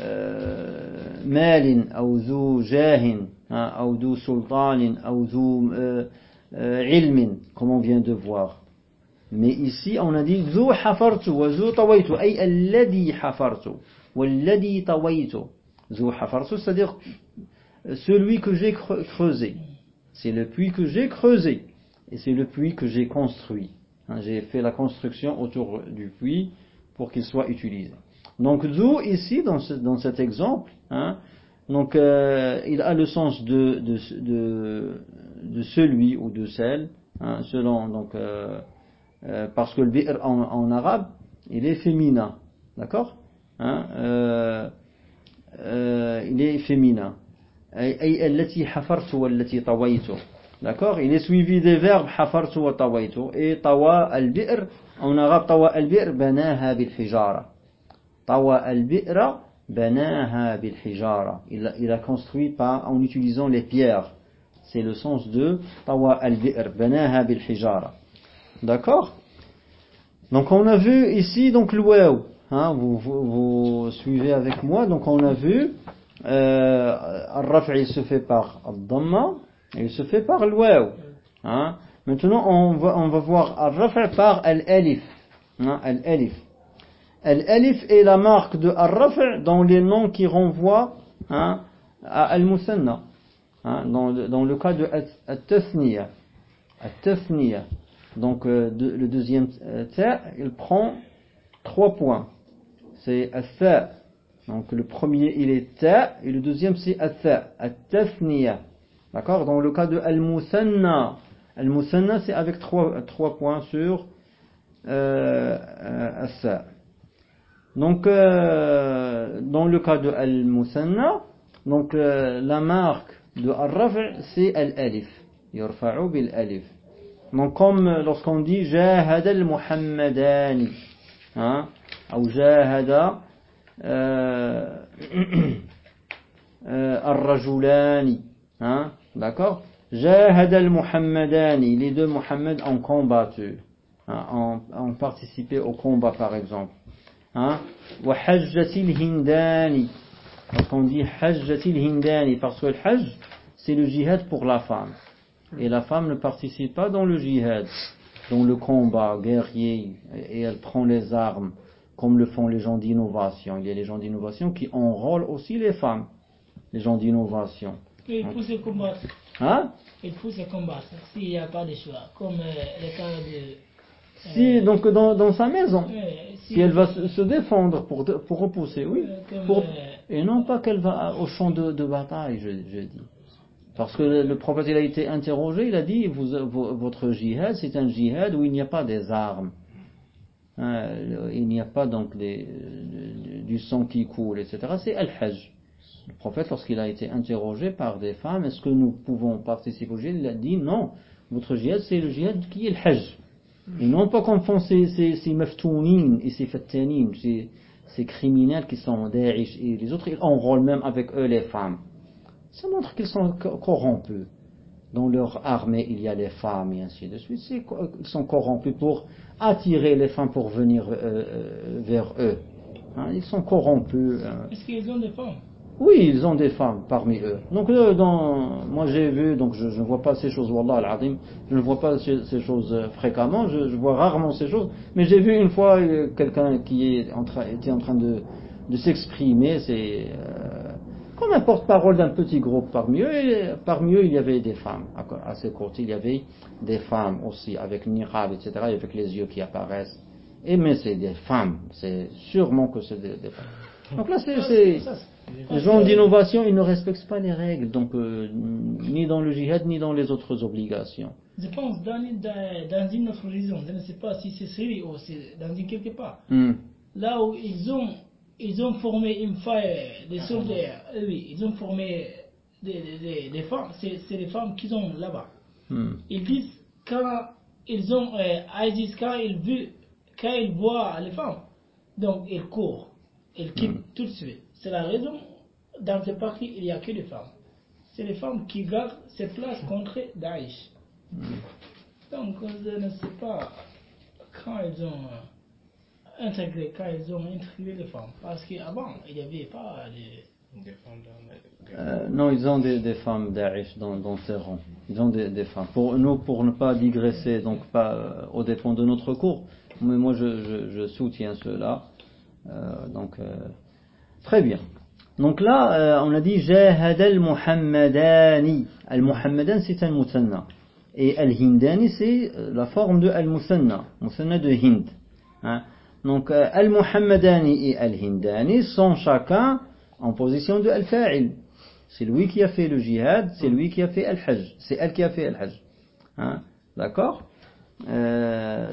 euh, ou zou jahin, ou zou sultanin, ou zou euh, ilmin, comme on vient de voir. Mais ici, on a dit ذو حفرت وذو طويت أي الذي حفرت والذي طويت c'est-à-dire celui que j'ai creusé. C'est le puits que j'ai creusé. Et c'est le puits que j'ai construit. Hein, j'ai fait la construction autour du puits pour qu'il soit utilisé. Donc Zou ici, dans, dans cet exemple, hein, donc, euh, il a le sens de, de, de, celui ou de celle, hein, selon, euh, euh, parce que le bi'r en, arabe, il est féminin, d'accord? Hein, Il est féminin. D'accord? Il est suivi des verbes hafartu wa tawaitu. Et tawa al-bi'r, en arabe, tawa al-bi'r, banaha bil-hijara. Tawa al-bi'ra, banaha bil-hijara. Il a construit en utilisant les pierres. C'est le sens de tawa al-bi'r, banaha bil-hijara. D'accord? Donc on a vu ici donc le Hein, vous, suivez avec moi. Donc on a vu euh, il se fait par al-dhamma il se fait par le hein. Maintenant on va, voir al-raf' par al-alif. Hein, al-alif. Al-alif est la marque de al-raf' dans les noms qui renvoient hein, à al-musanna. Hein, dans, dans, le cas de al-tathniya. Al-tathniya. Donc euh, le deuxième euh, ta, il prend trois points. C'est al Donc le premier il est ta et le deuxième c'est al-tha. Al-tathniya. D'accord? Dans le cas de al-musanna. Al-musanna c'est avec trois, trois points sur euh, al Donc euh, dans le cas de al-musanna, donc euh, la marque de al-raf' c'est al-alif. Yurfa'u bil-alif. Donc comme lorsqu'on dit jahada al-muhammadani hein ou jahada al-rajulani hein d'accord? Jahada al-muhammadani les deux Muhammad ont combattu hein, ont, participé au combat par exemple hein? Hindani lorsqu'on dit hajjatil hindani parce que le hajj c'est le jihad pour la femme et la femme ne participe pas dans le jihad, dans le combat guerrier, et elle prend les armes, comme le font les gens d'innovation. Il y a les gens d'innovation qui enrôlent aussi les femmes, les gens d'innovation. Il faut se combattre. Hein? Il faut se combattre, s'il n'y a pas de choix, comme euh, le cas de... Euh, si, donc dans, dans sa maison, si, elle va se, défendre pour, pour repousser, oui, euh, pour, et non pas qu'elle va au champ de, de bataille, je, je dis. Parce que le prophète il a été interrogé, il a dit vous, votre jihad c'est un jihad où il n'y a pas des armes. Hein, il n'y a pas donc du sang qui coule, etc. C'est al-hajj. Le prophète, lorsqu'il a été interrogé par des femmes, est-ce que nous pouvons participer au jihad? Il a dit non, votre jihad c'est le jihad qui est le hajj. Et non pas font ces, ces, ces et ces fattanin, ces, ces criminels qui sont Daesh et les autres, ils enrôlent même avec eux les femmes ça montre qu'ils sont corrompus. Dans leur armée, il y a les femmes et ainsi de suite. Ils sont corrompus pour attirer les femmes pour venir euh, euh, vers eux. Hein, ils sont corrompus. Euh. Est-ce qu'ils ont des femmes? Oui, ils ont des femmes parmi eux. Donc, dans, moi j'ai vu, donc je ne vois pas ces choses, Wallah al je ne vois pas ces, choses fréquemment, je, vois rarement ces choses, mais j'ai vu une fois quelqu'un qui est en était en train de, de s'exprimer, c'est comme un porte-parole d'un petit groupe parmi eux, et parmi eux il y avait des femmes. À ses côtés il y avait des femmes aussi, avec niqab, etc., avec les yeux qui apparaissent. Et mais c'est des femmes, c'est sûrement que c'est des, femmes. Donc là c'est... Les gens d'innovation, ils ne respectent pas les règles, donc euh, ni dans le jihad, ni dans les autres obligations. Je pense dans, dans, une autre religion, je ne sais pas si c'est Syrie ou c'est dans une quelque part, hmm. là où ils ont ils ont formé une faille des soldats, euh, oui, ils ont formé des, des, des femmes, c'est les femmes qui sont là-bas. Hmm. Ils disent quand ils ont, euh, ils disent quand ils, vu, quand ils voient les femmes, donc ils courent, ils quittent hmm. tout de suite. C'est la raison, dans ce parti, il n'y a que des femmes. C'est les femmes qui gardent cette place contre Daesh. Donc, je ne sais pas quand ils ont intégré quand ils ont intégré les femmes. Parce qu'avant, il n'y avait pas des, femmes dans euh, Non, ils ont des, des femmes d'Aïch dans, dans ces rangs. Ils ont des, des, femmes. Pour nous, pour ne pas digresser, donc pas euh, au dépend de notre cours, mais moi je, je, je soutiens cela. Euh, donc, euh, très bien. Donc là, euh, on a dit Jahad al-Muhammadani. Al-Muhammadan, c'est un musanna. Et al-Hindani, c'est euh, la forme de al-Musanna. Musanna de Hind. Hein. Donc euh, al-Muhammadani et al-Hindani sont chacun en position de al-Fa'il. C'est lui qui a fait le jihad, c'est lui qui a fait al-Hajj. C'est elle qui a fait al-Hajj. Hein. D'accord? Euh,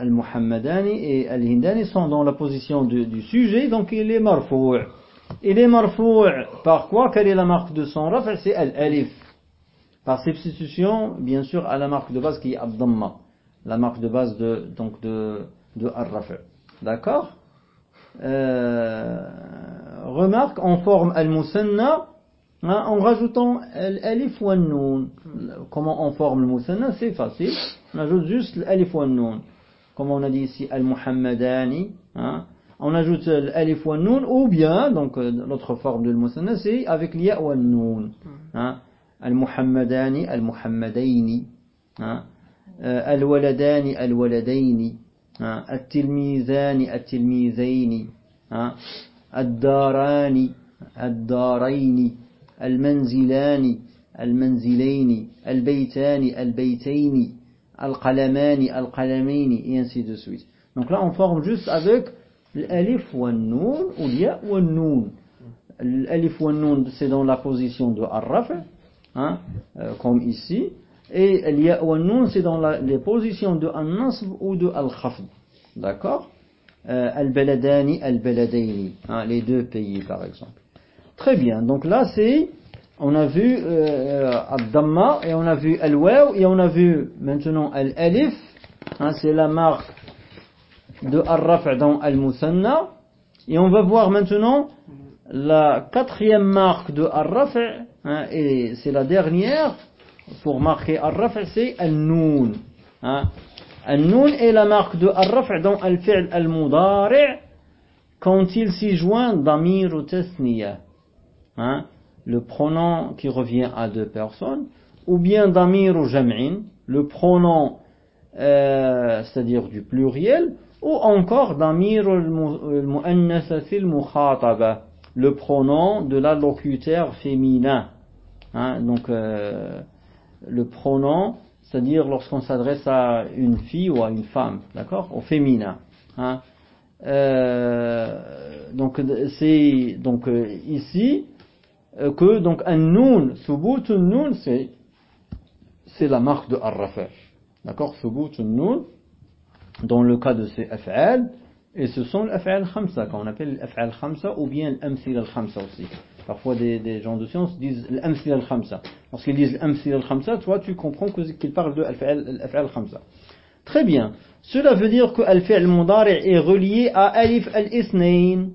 Al-Muhammadani et Al-Hindani sont dans la position du sujet, donc il est marfou'. Il est marfou' par quoi? Quelle est la marque de son raf' C'est Al-Alif. Par substitution, bien sûr, à la marque de base qui est Ad-Damma. La marque de base de, donc de, de Ar-Raf'. D'accord? Euh, Remarque, on forme Al-Musanna hein, en rajoutant Al-Alif ou Al-Noun. Comment on forme le Musanna? C'est facile. On ajoute juste l'Alif ou Al-Noun. Comme on a dit ici Al-Muhammadani. hein. On ajoute l'Alif ou Al-Noun. Ou bien, donc euh, l'autre forme de Musanna, c'est avec l'Ya ou hein. Al-Muhammadani, Al-Muhammadaini. hein. Euh, Al-Waladani, Al-Waladaini. hein. Al-Tilmizani, Al-Tilmizaini. hein. الداران الدارين المنزلان المنزلين البيتان البيتين al-qalamani, al-qalamini, et ainsi de suite. Donc là, on forme juste avec l'alif wa noun ou l'ya wa noun. L'alif wa noun, c'est dans la position de arraf, hein, euh, comme ici. Et l'ya wa noun, c'est dans les positions de an-nasb ou de al-khafd. D'accord? Euh, Al-baladani, al-baladaini, hein, les deux pays par exemple. Très bien, donc là c'est on a vu euh, Ad-Damma et on a vu Al-Waw et on a vu maintenant Al-Alif, hein, c'est la marque de Ar-Raf' dans Al-Musanna et on va voir maintenant la quatrième marque de Ar-Raf' hein, et c'est la dernière pour marquer Ar-Raf' c'est Al-Noun. Hein. Al-Noun est la marque de Ar-Raf' dans Al-Fi'l Al-Mudari' quand il s'y joint Damir ou. Hein, le pronom qui revient à deux personnes, ou bien Damir ou Jam'in, le pronom euh, c'est-à-dire du pluriel, ou encore Damir le pronom de l'allocuteur féminin. Hein, donc euh, le pronom c'est-à-dire lorsqu'on s'adresse à une fille ou à une femme, d'accord, au féminin. Hein. Euh, donc c'est donc ici que donc un noun, subut un noun, c'est c'est la marque de ar-rafa, d'accord, subut un noun dans le cas de ces af'al et ce sont les af'al khamsa qu'on appelle les af'al khamsa ou bien l'amsil al-khamsa aussi. Parfois des, des gens de science disent l'amsil al-khamsa. Lorsqu'ils disent l'amsil al-khamsa, toi tu comprends qu'ils parlent de al-fi'al al-khamsa. Très bien. Cela veut dire que al-fi'l mudari' est relié à alif al-isnayn.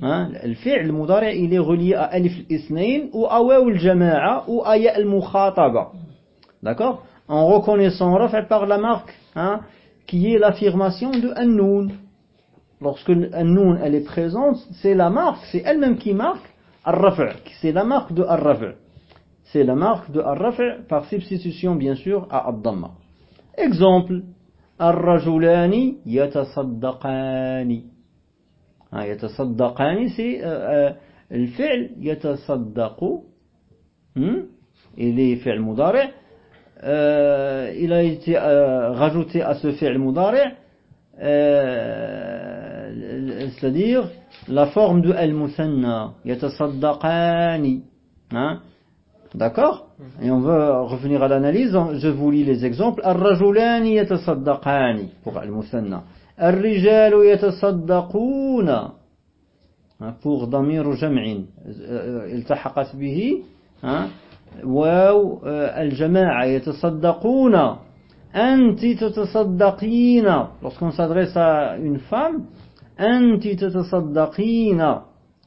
Hein? Le fi'l il est relié à alif al-isnayn ou à waw al-jama'a ou à ya al-mukhataba. D'accord? En reconnaissant raf'a par la marque hein, qui est l'affirmation de an-nun. Lorsque an-nun elle est présente, c'est la marque, c'est elle-même qui marque ar-raf'a. C'est la marque de ar-raf'a. C'est la marque de ar-raf'a par substitution bien sûr à ad-damma. Exemple ar-rajulani yatasaddaqani يتصدقان c'est euh, euh, الفعل يتصدق hmm? il est fi'l mudari' euh, il a été euh, rajouté à ce fi'l mudari' euh, c'est-à-dire la forme de al-musanna yatasaddaqani hein D'accord Et on va revenir à l'analyse. Je vous lis les exemples. الرجلان يتصدقان pour المثنى. الرجال يتصدقون. pour ضمير جمع التحقت به واو الجماعة يتصدقون. أنت تتصدقين. Lorsqu'on s'adresse à une أنت تتصدقين.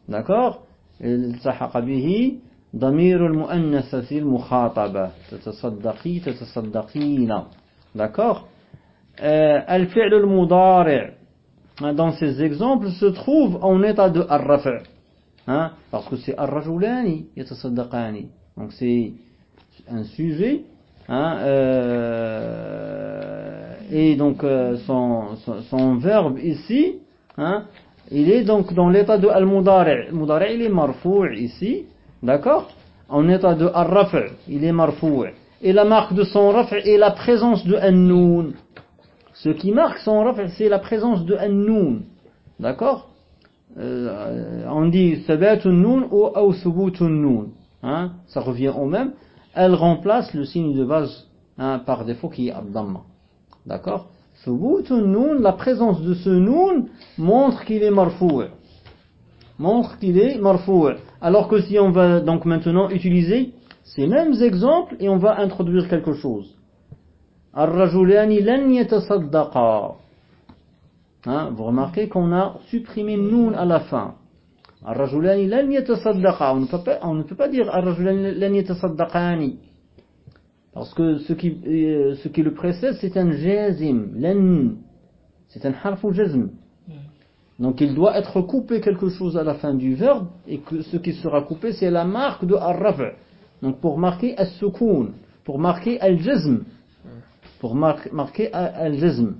D'accord التحق به ضمير المؤنثة المخاطبة. تتصدقي تتصدقين. D'accord Euh, al-fi'l al-mudari' hein, dans ces exemples se trouve en état de arrafa hein? parce que c'est arrajulani yatasaddaqani. Donc c'est un sujet hein, euh, et donc euh, son, son, verbe ici hein, il est donc dans l'état de al-mudari' mudari' il est marfou' ici d'accord en état de arrafa il est marfou' et la marque de son raf' est la présence de an-nun ce qui marque son raf' c'est la présence de an-noun. D'accord euh, On dit sabatun noun ou ou thubutun noun. Hein Ça revient au même. Elle remplace le signe de base hein, par défaut qui est ad-damma. D'accord la présence de ce noun montre qu'il est marfou'. Montre qu'il est marfou'. Alors que si on va donc maintenant utiliser ces mêmes exemples et on va introduire quelque chose. Hein, vous remarquez qu'on a supprimé noun à la fin. Ar-rajulani lan yatasaddaqa. On ne peut pas dire. Parce que ce qui, euh, ce qui le précède, c'est un jazim. C'est un harfu jazm. Donc il doit être coupé quelque chose à la fin du verbe, et ce qui sera coupé, c'est la marque de ar Donc pour marquer al-sukun, pour marquer al-jazm, pour marquer al-jazm.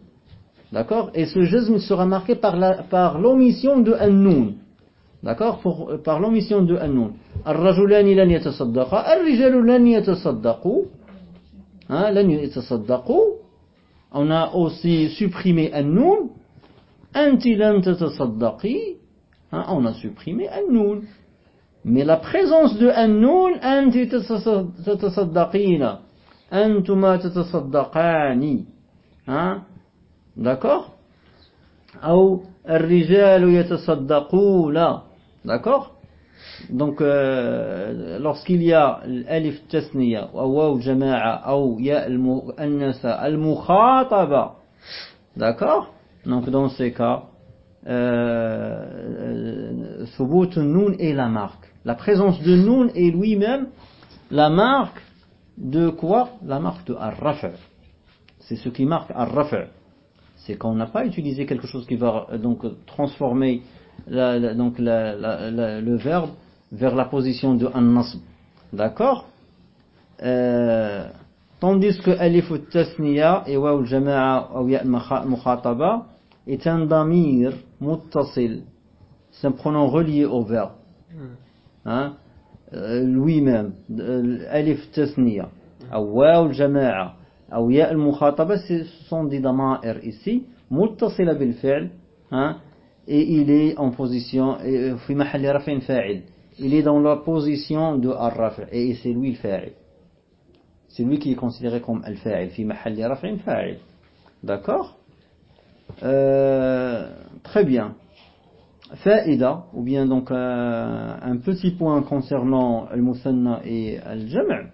D'accord? Et ce jazm sera marqué par l'omission de an-nun. D'accord? Par l'omission de an-nun. Ar-rajulani lan yatasaddaqa, ar-rijalu lan yatasaddaqu. Hein, on a aussi supprimé un noun. Anti lan tatasaddaqi. Hein, on a supprimé un noun. Mais la présence de un noun, anti tatasaddaqina. Antuma tatasaddaqani. Hein, d'accord Ou الرجال يتصدقون d'accord donc, euh, lorsqu'il y a l'alif tasniya, ou waw jama'a, ou ya al-mu'annasa, al-mukhataba, d'accord Donc, dans ces cas, euh, thubut noun est la marque. La présence de noun est lui-même la marque de quoi La marque de ar C'est ce qui marque ar C'est qu'on n'a pas utilisé quelque chose qui va donc transformer la, donc le verbe vers la position de an-nasb. D'accord? Euh, Tandis que alif tasniya et waw jama'a ou ya mukhataba est un damir muttasil. C'est un pronom relié au verbe. Hmm. Hein? euh, euh, lui-même, euh, alif tasniya, ou waw jama'a, ou ya al-mukhataba, ce sont des dama'ir ici, muttasila bil fi'l, hein, et il est en position, euh, il est dans la position de ar-raf' et c'est lui le fa'il. C'est lui qui est considéré comme al-fa'il, fi mahalli rafin fa'il. D'accord? Euh, Très bien Fa'ida, ou bien donc euh, un petit point concernant al-musanna et al-jam'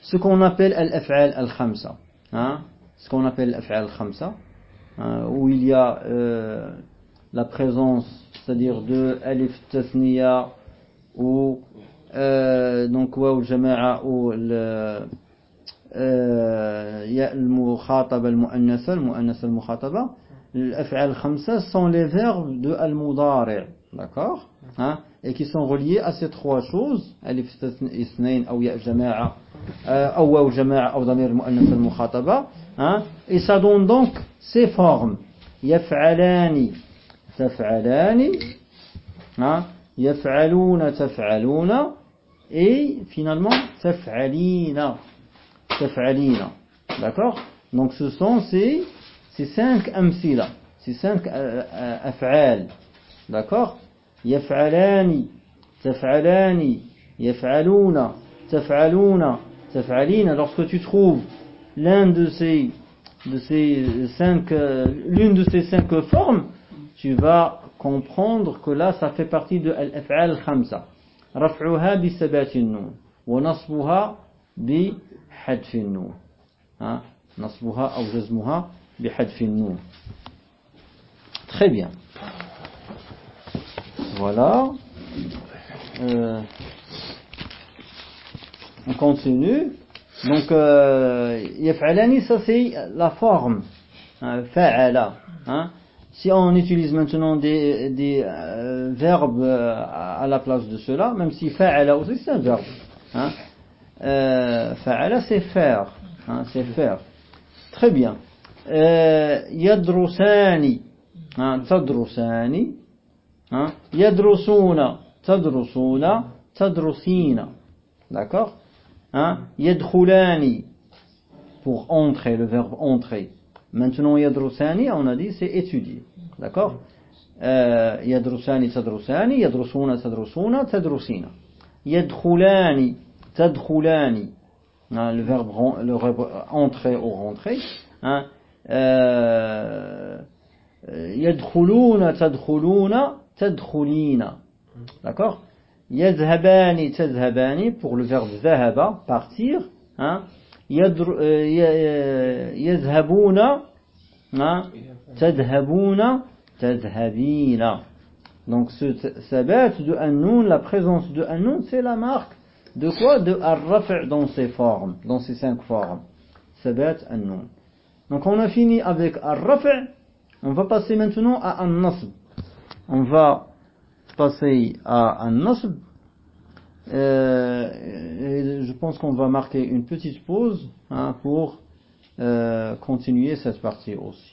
ce qu'on appelle al-af'al al-khamsa. Hein ce qu'on appelle al-af'al al-khamsa, hein, où il y a euh, la présence, c'est-à-dire de alif tasniya, ou euh, donc waw jama'a ou le ياء المخاطبة المؤنثة المؤنثة المخاطبة al khamsa sont les verbes de al-mudari' d'accord hein et qui sont reliés à ces trois choses. Alif ithnain ou ya jama'a euh, ou waw jama'a ou damir muannas al-mukhataba hein et ça donne donc ces formes. Yaf'alani taf'alani hein yaf'aluna taf'aluna et finalement taf'alina taf'alina d'accord donc ce sont ces ces cinq amsila ces cinq af'al d'accord يفعلان تفعلان يفعلون تفعلون تفعلين lorsque tu trouves l'un de ces de ces cinq l'une de ces cinq formes tu vas comprendre que là, ça fait partie de l'af'al khamsa. رفعها بثبات النون ونصبها بحذف النون ها نصبها أو جزمها بحذف النون Très bien. Voilà. Euh, on continue. Donc, euh, yaf'alani, euh, ça c'est la forme. Euh, fa'ala. Hein. Si on utilise maintenant des, verbes à la place de cela, même si fa'ala aussi c'est un verbe. Hein? fa'ala c'est faire. Hein, c'est faire. Très bien. Euh, yadrusani, hein, tadrusani, Hein Yadrusuna, tadrusuna, tadrusina. D'accord hein Yadkhulani, pour entrer, le verbe entrer. Maintenant, yadrusani, on a dit, c'est étudier. D'accord euh, Yadrusani, tadrusani, yadrusuna, tadrusuna, tadrusina. Yadkhulani, tadkhulani. Hein, le verbe, le verbe entrer ou rentrer. Hein yadkhuluna, tadkhuluna, tadkhulina. D'accord? Yadhabani, tadhabani, pour le verbe zahaba, partir. Hein Yadhabuna, tadhabuna, tadhabina. Donc ce sabat de Announ, la présence de Announ, c'est la marque de quoi? De Ar-Raf' dans ses formes, dans ses cinq formes. Sabat Announ. Donc on a fini avec Ar-Raf', on va passer maintenant à An-Nasb. On va passer à An-Nasb. Euh, je pense qu'on va marquer une petite pause hein, pour euh, continuer cette partie aussi.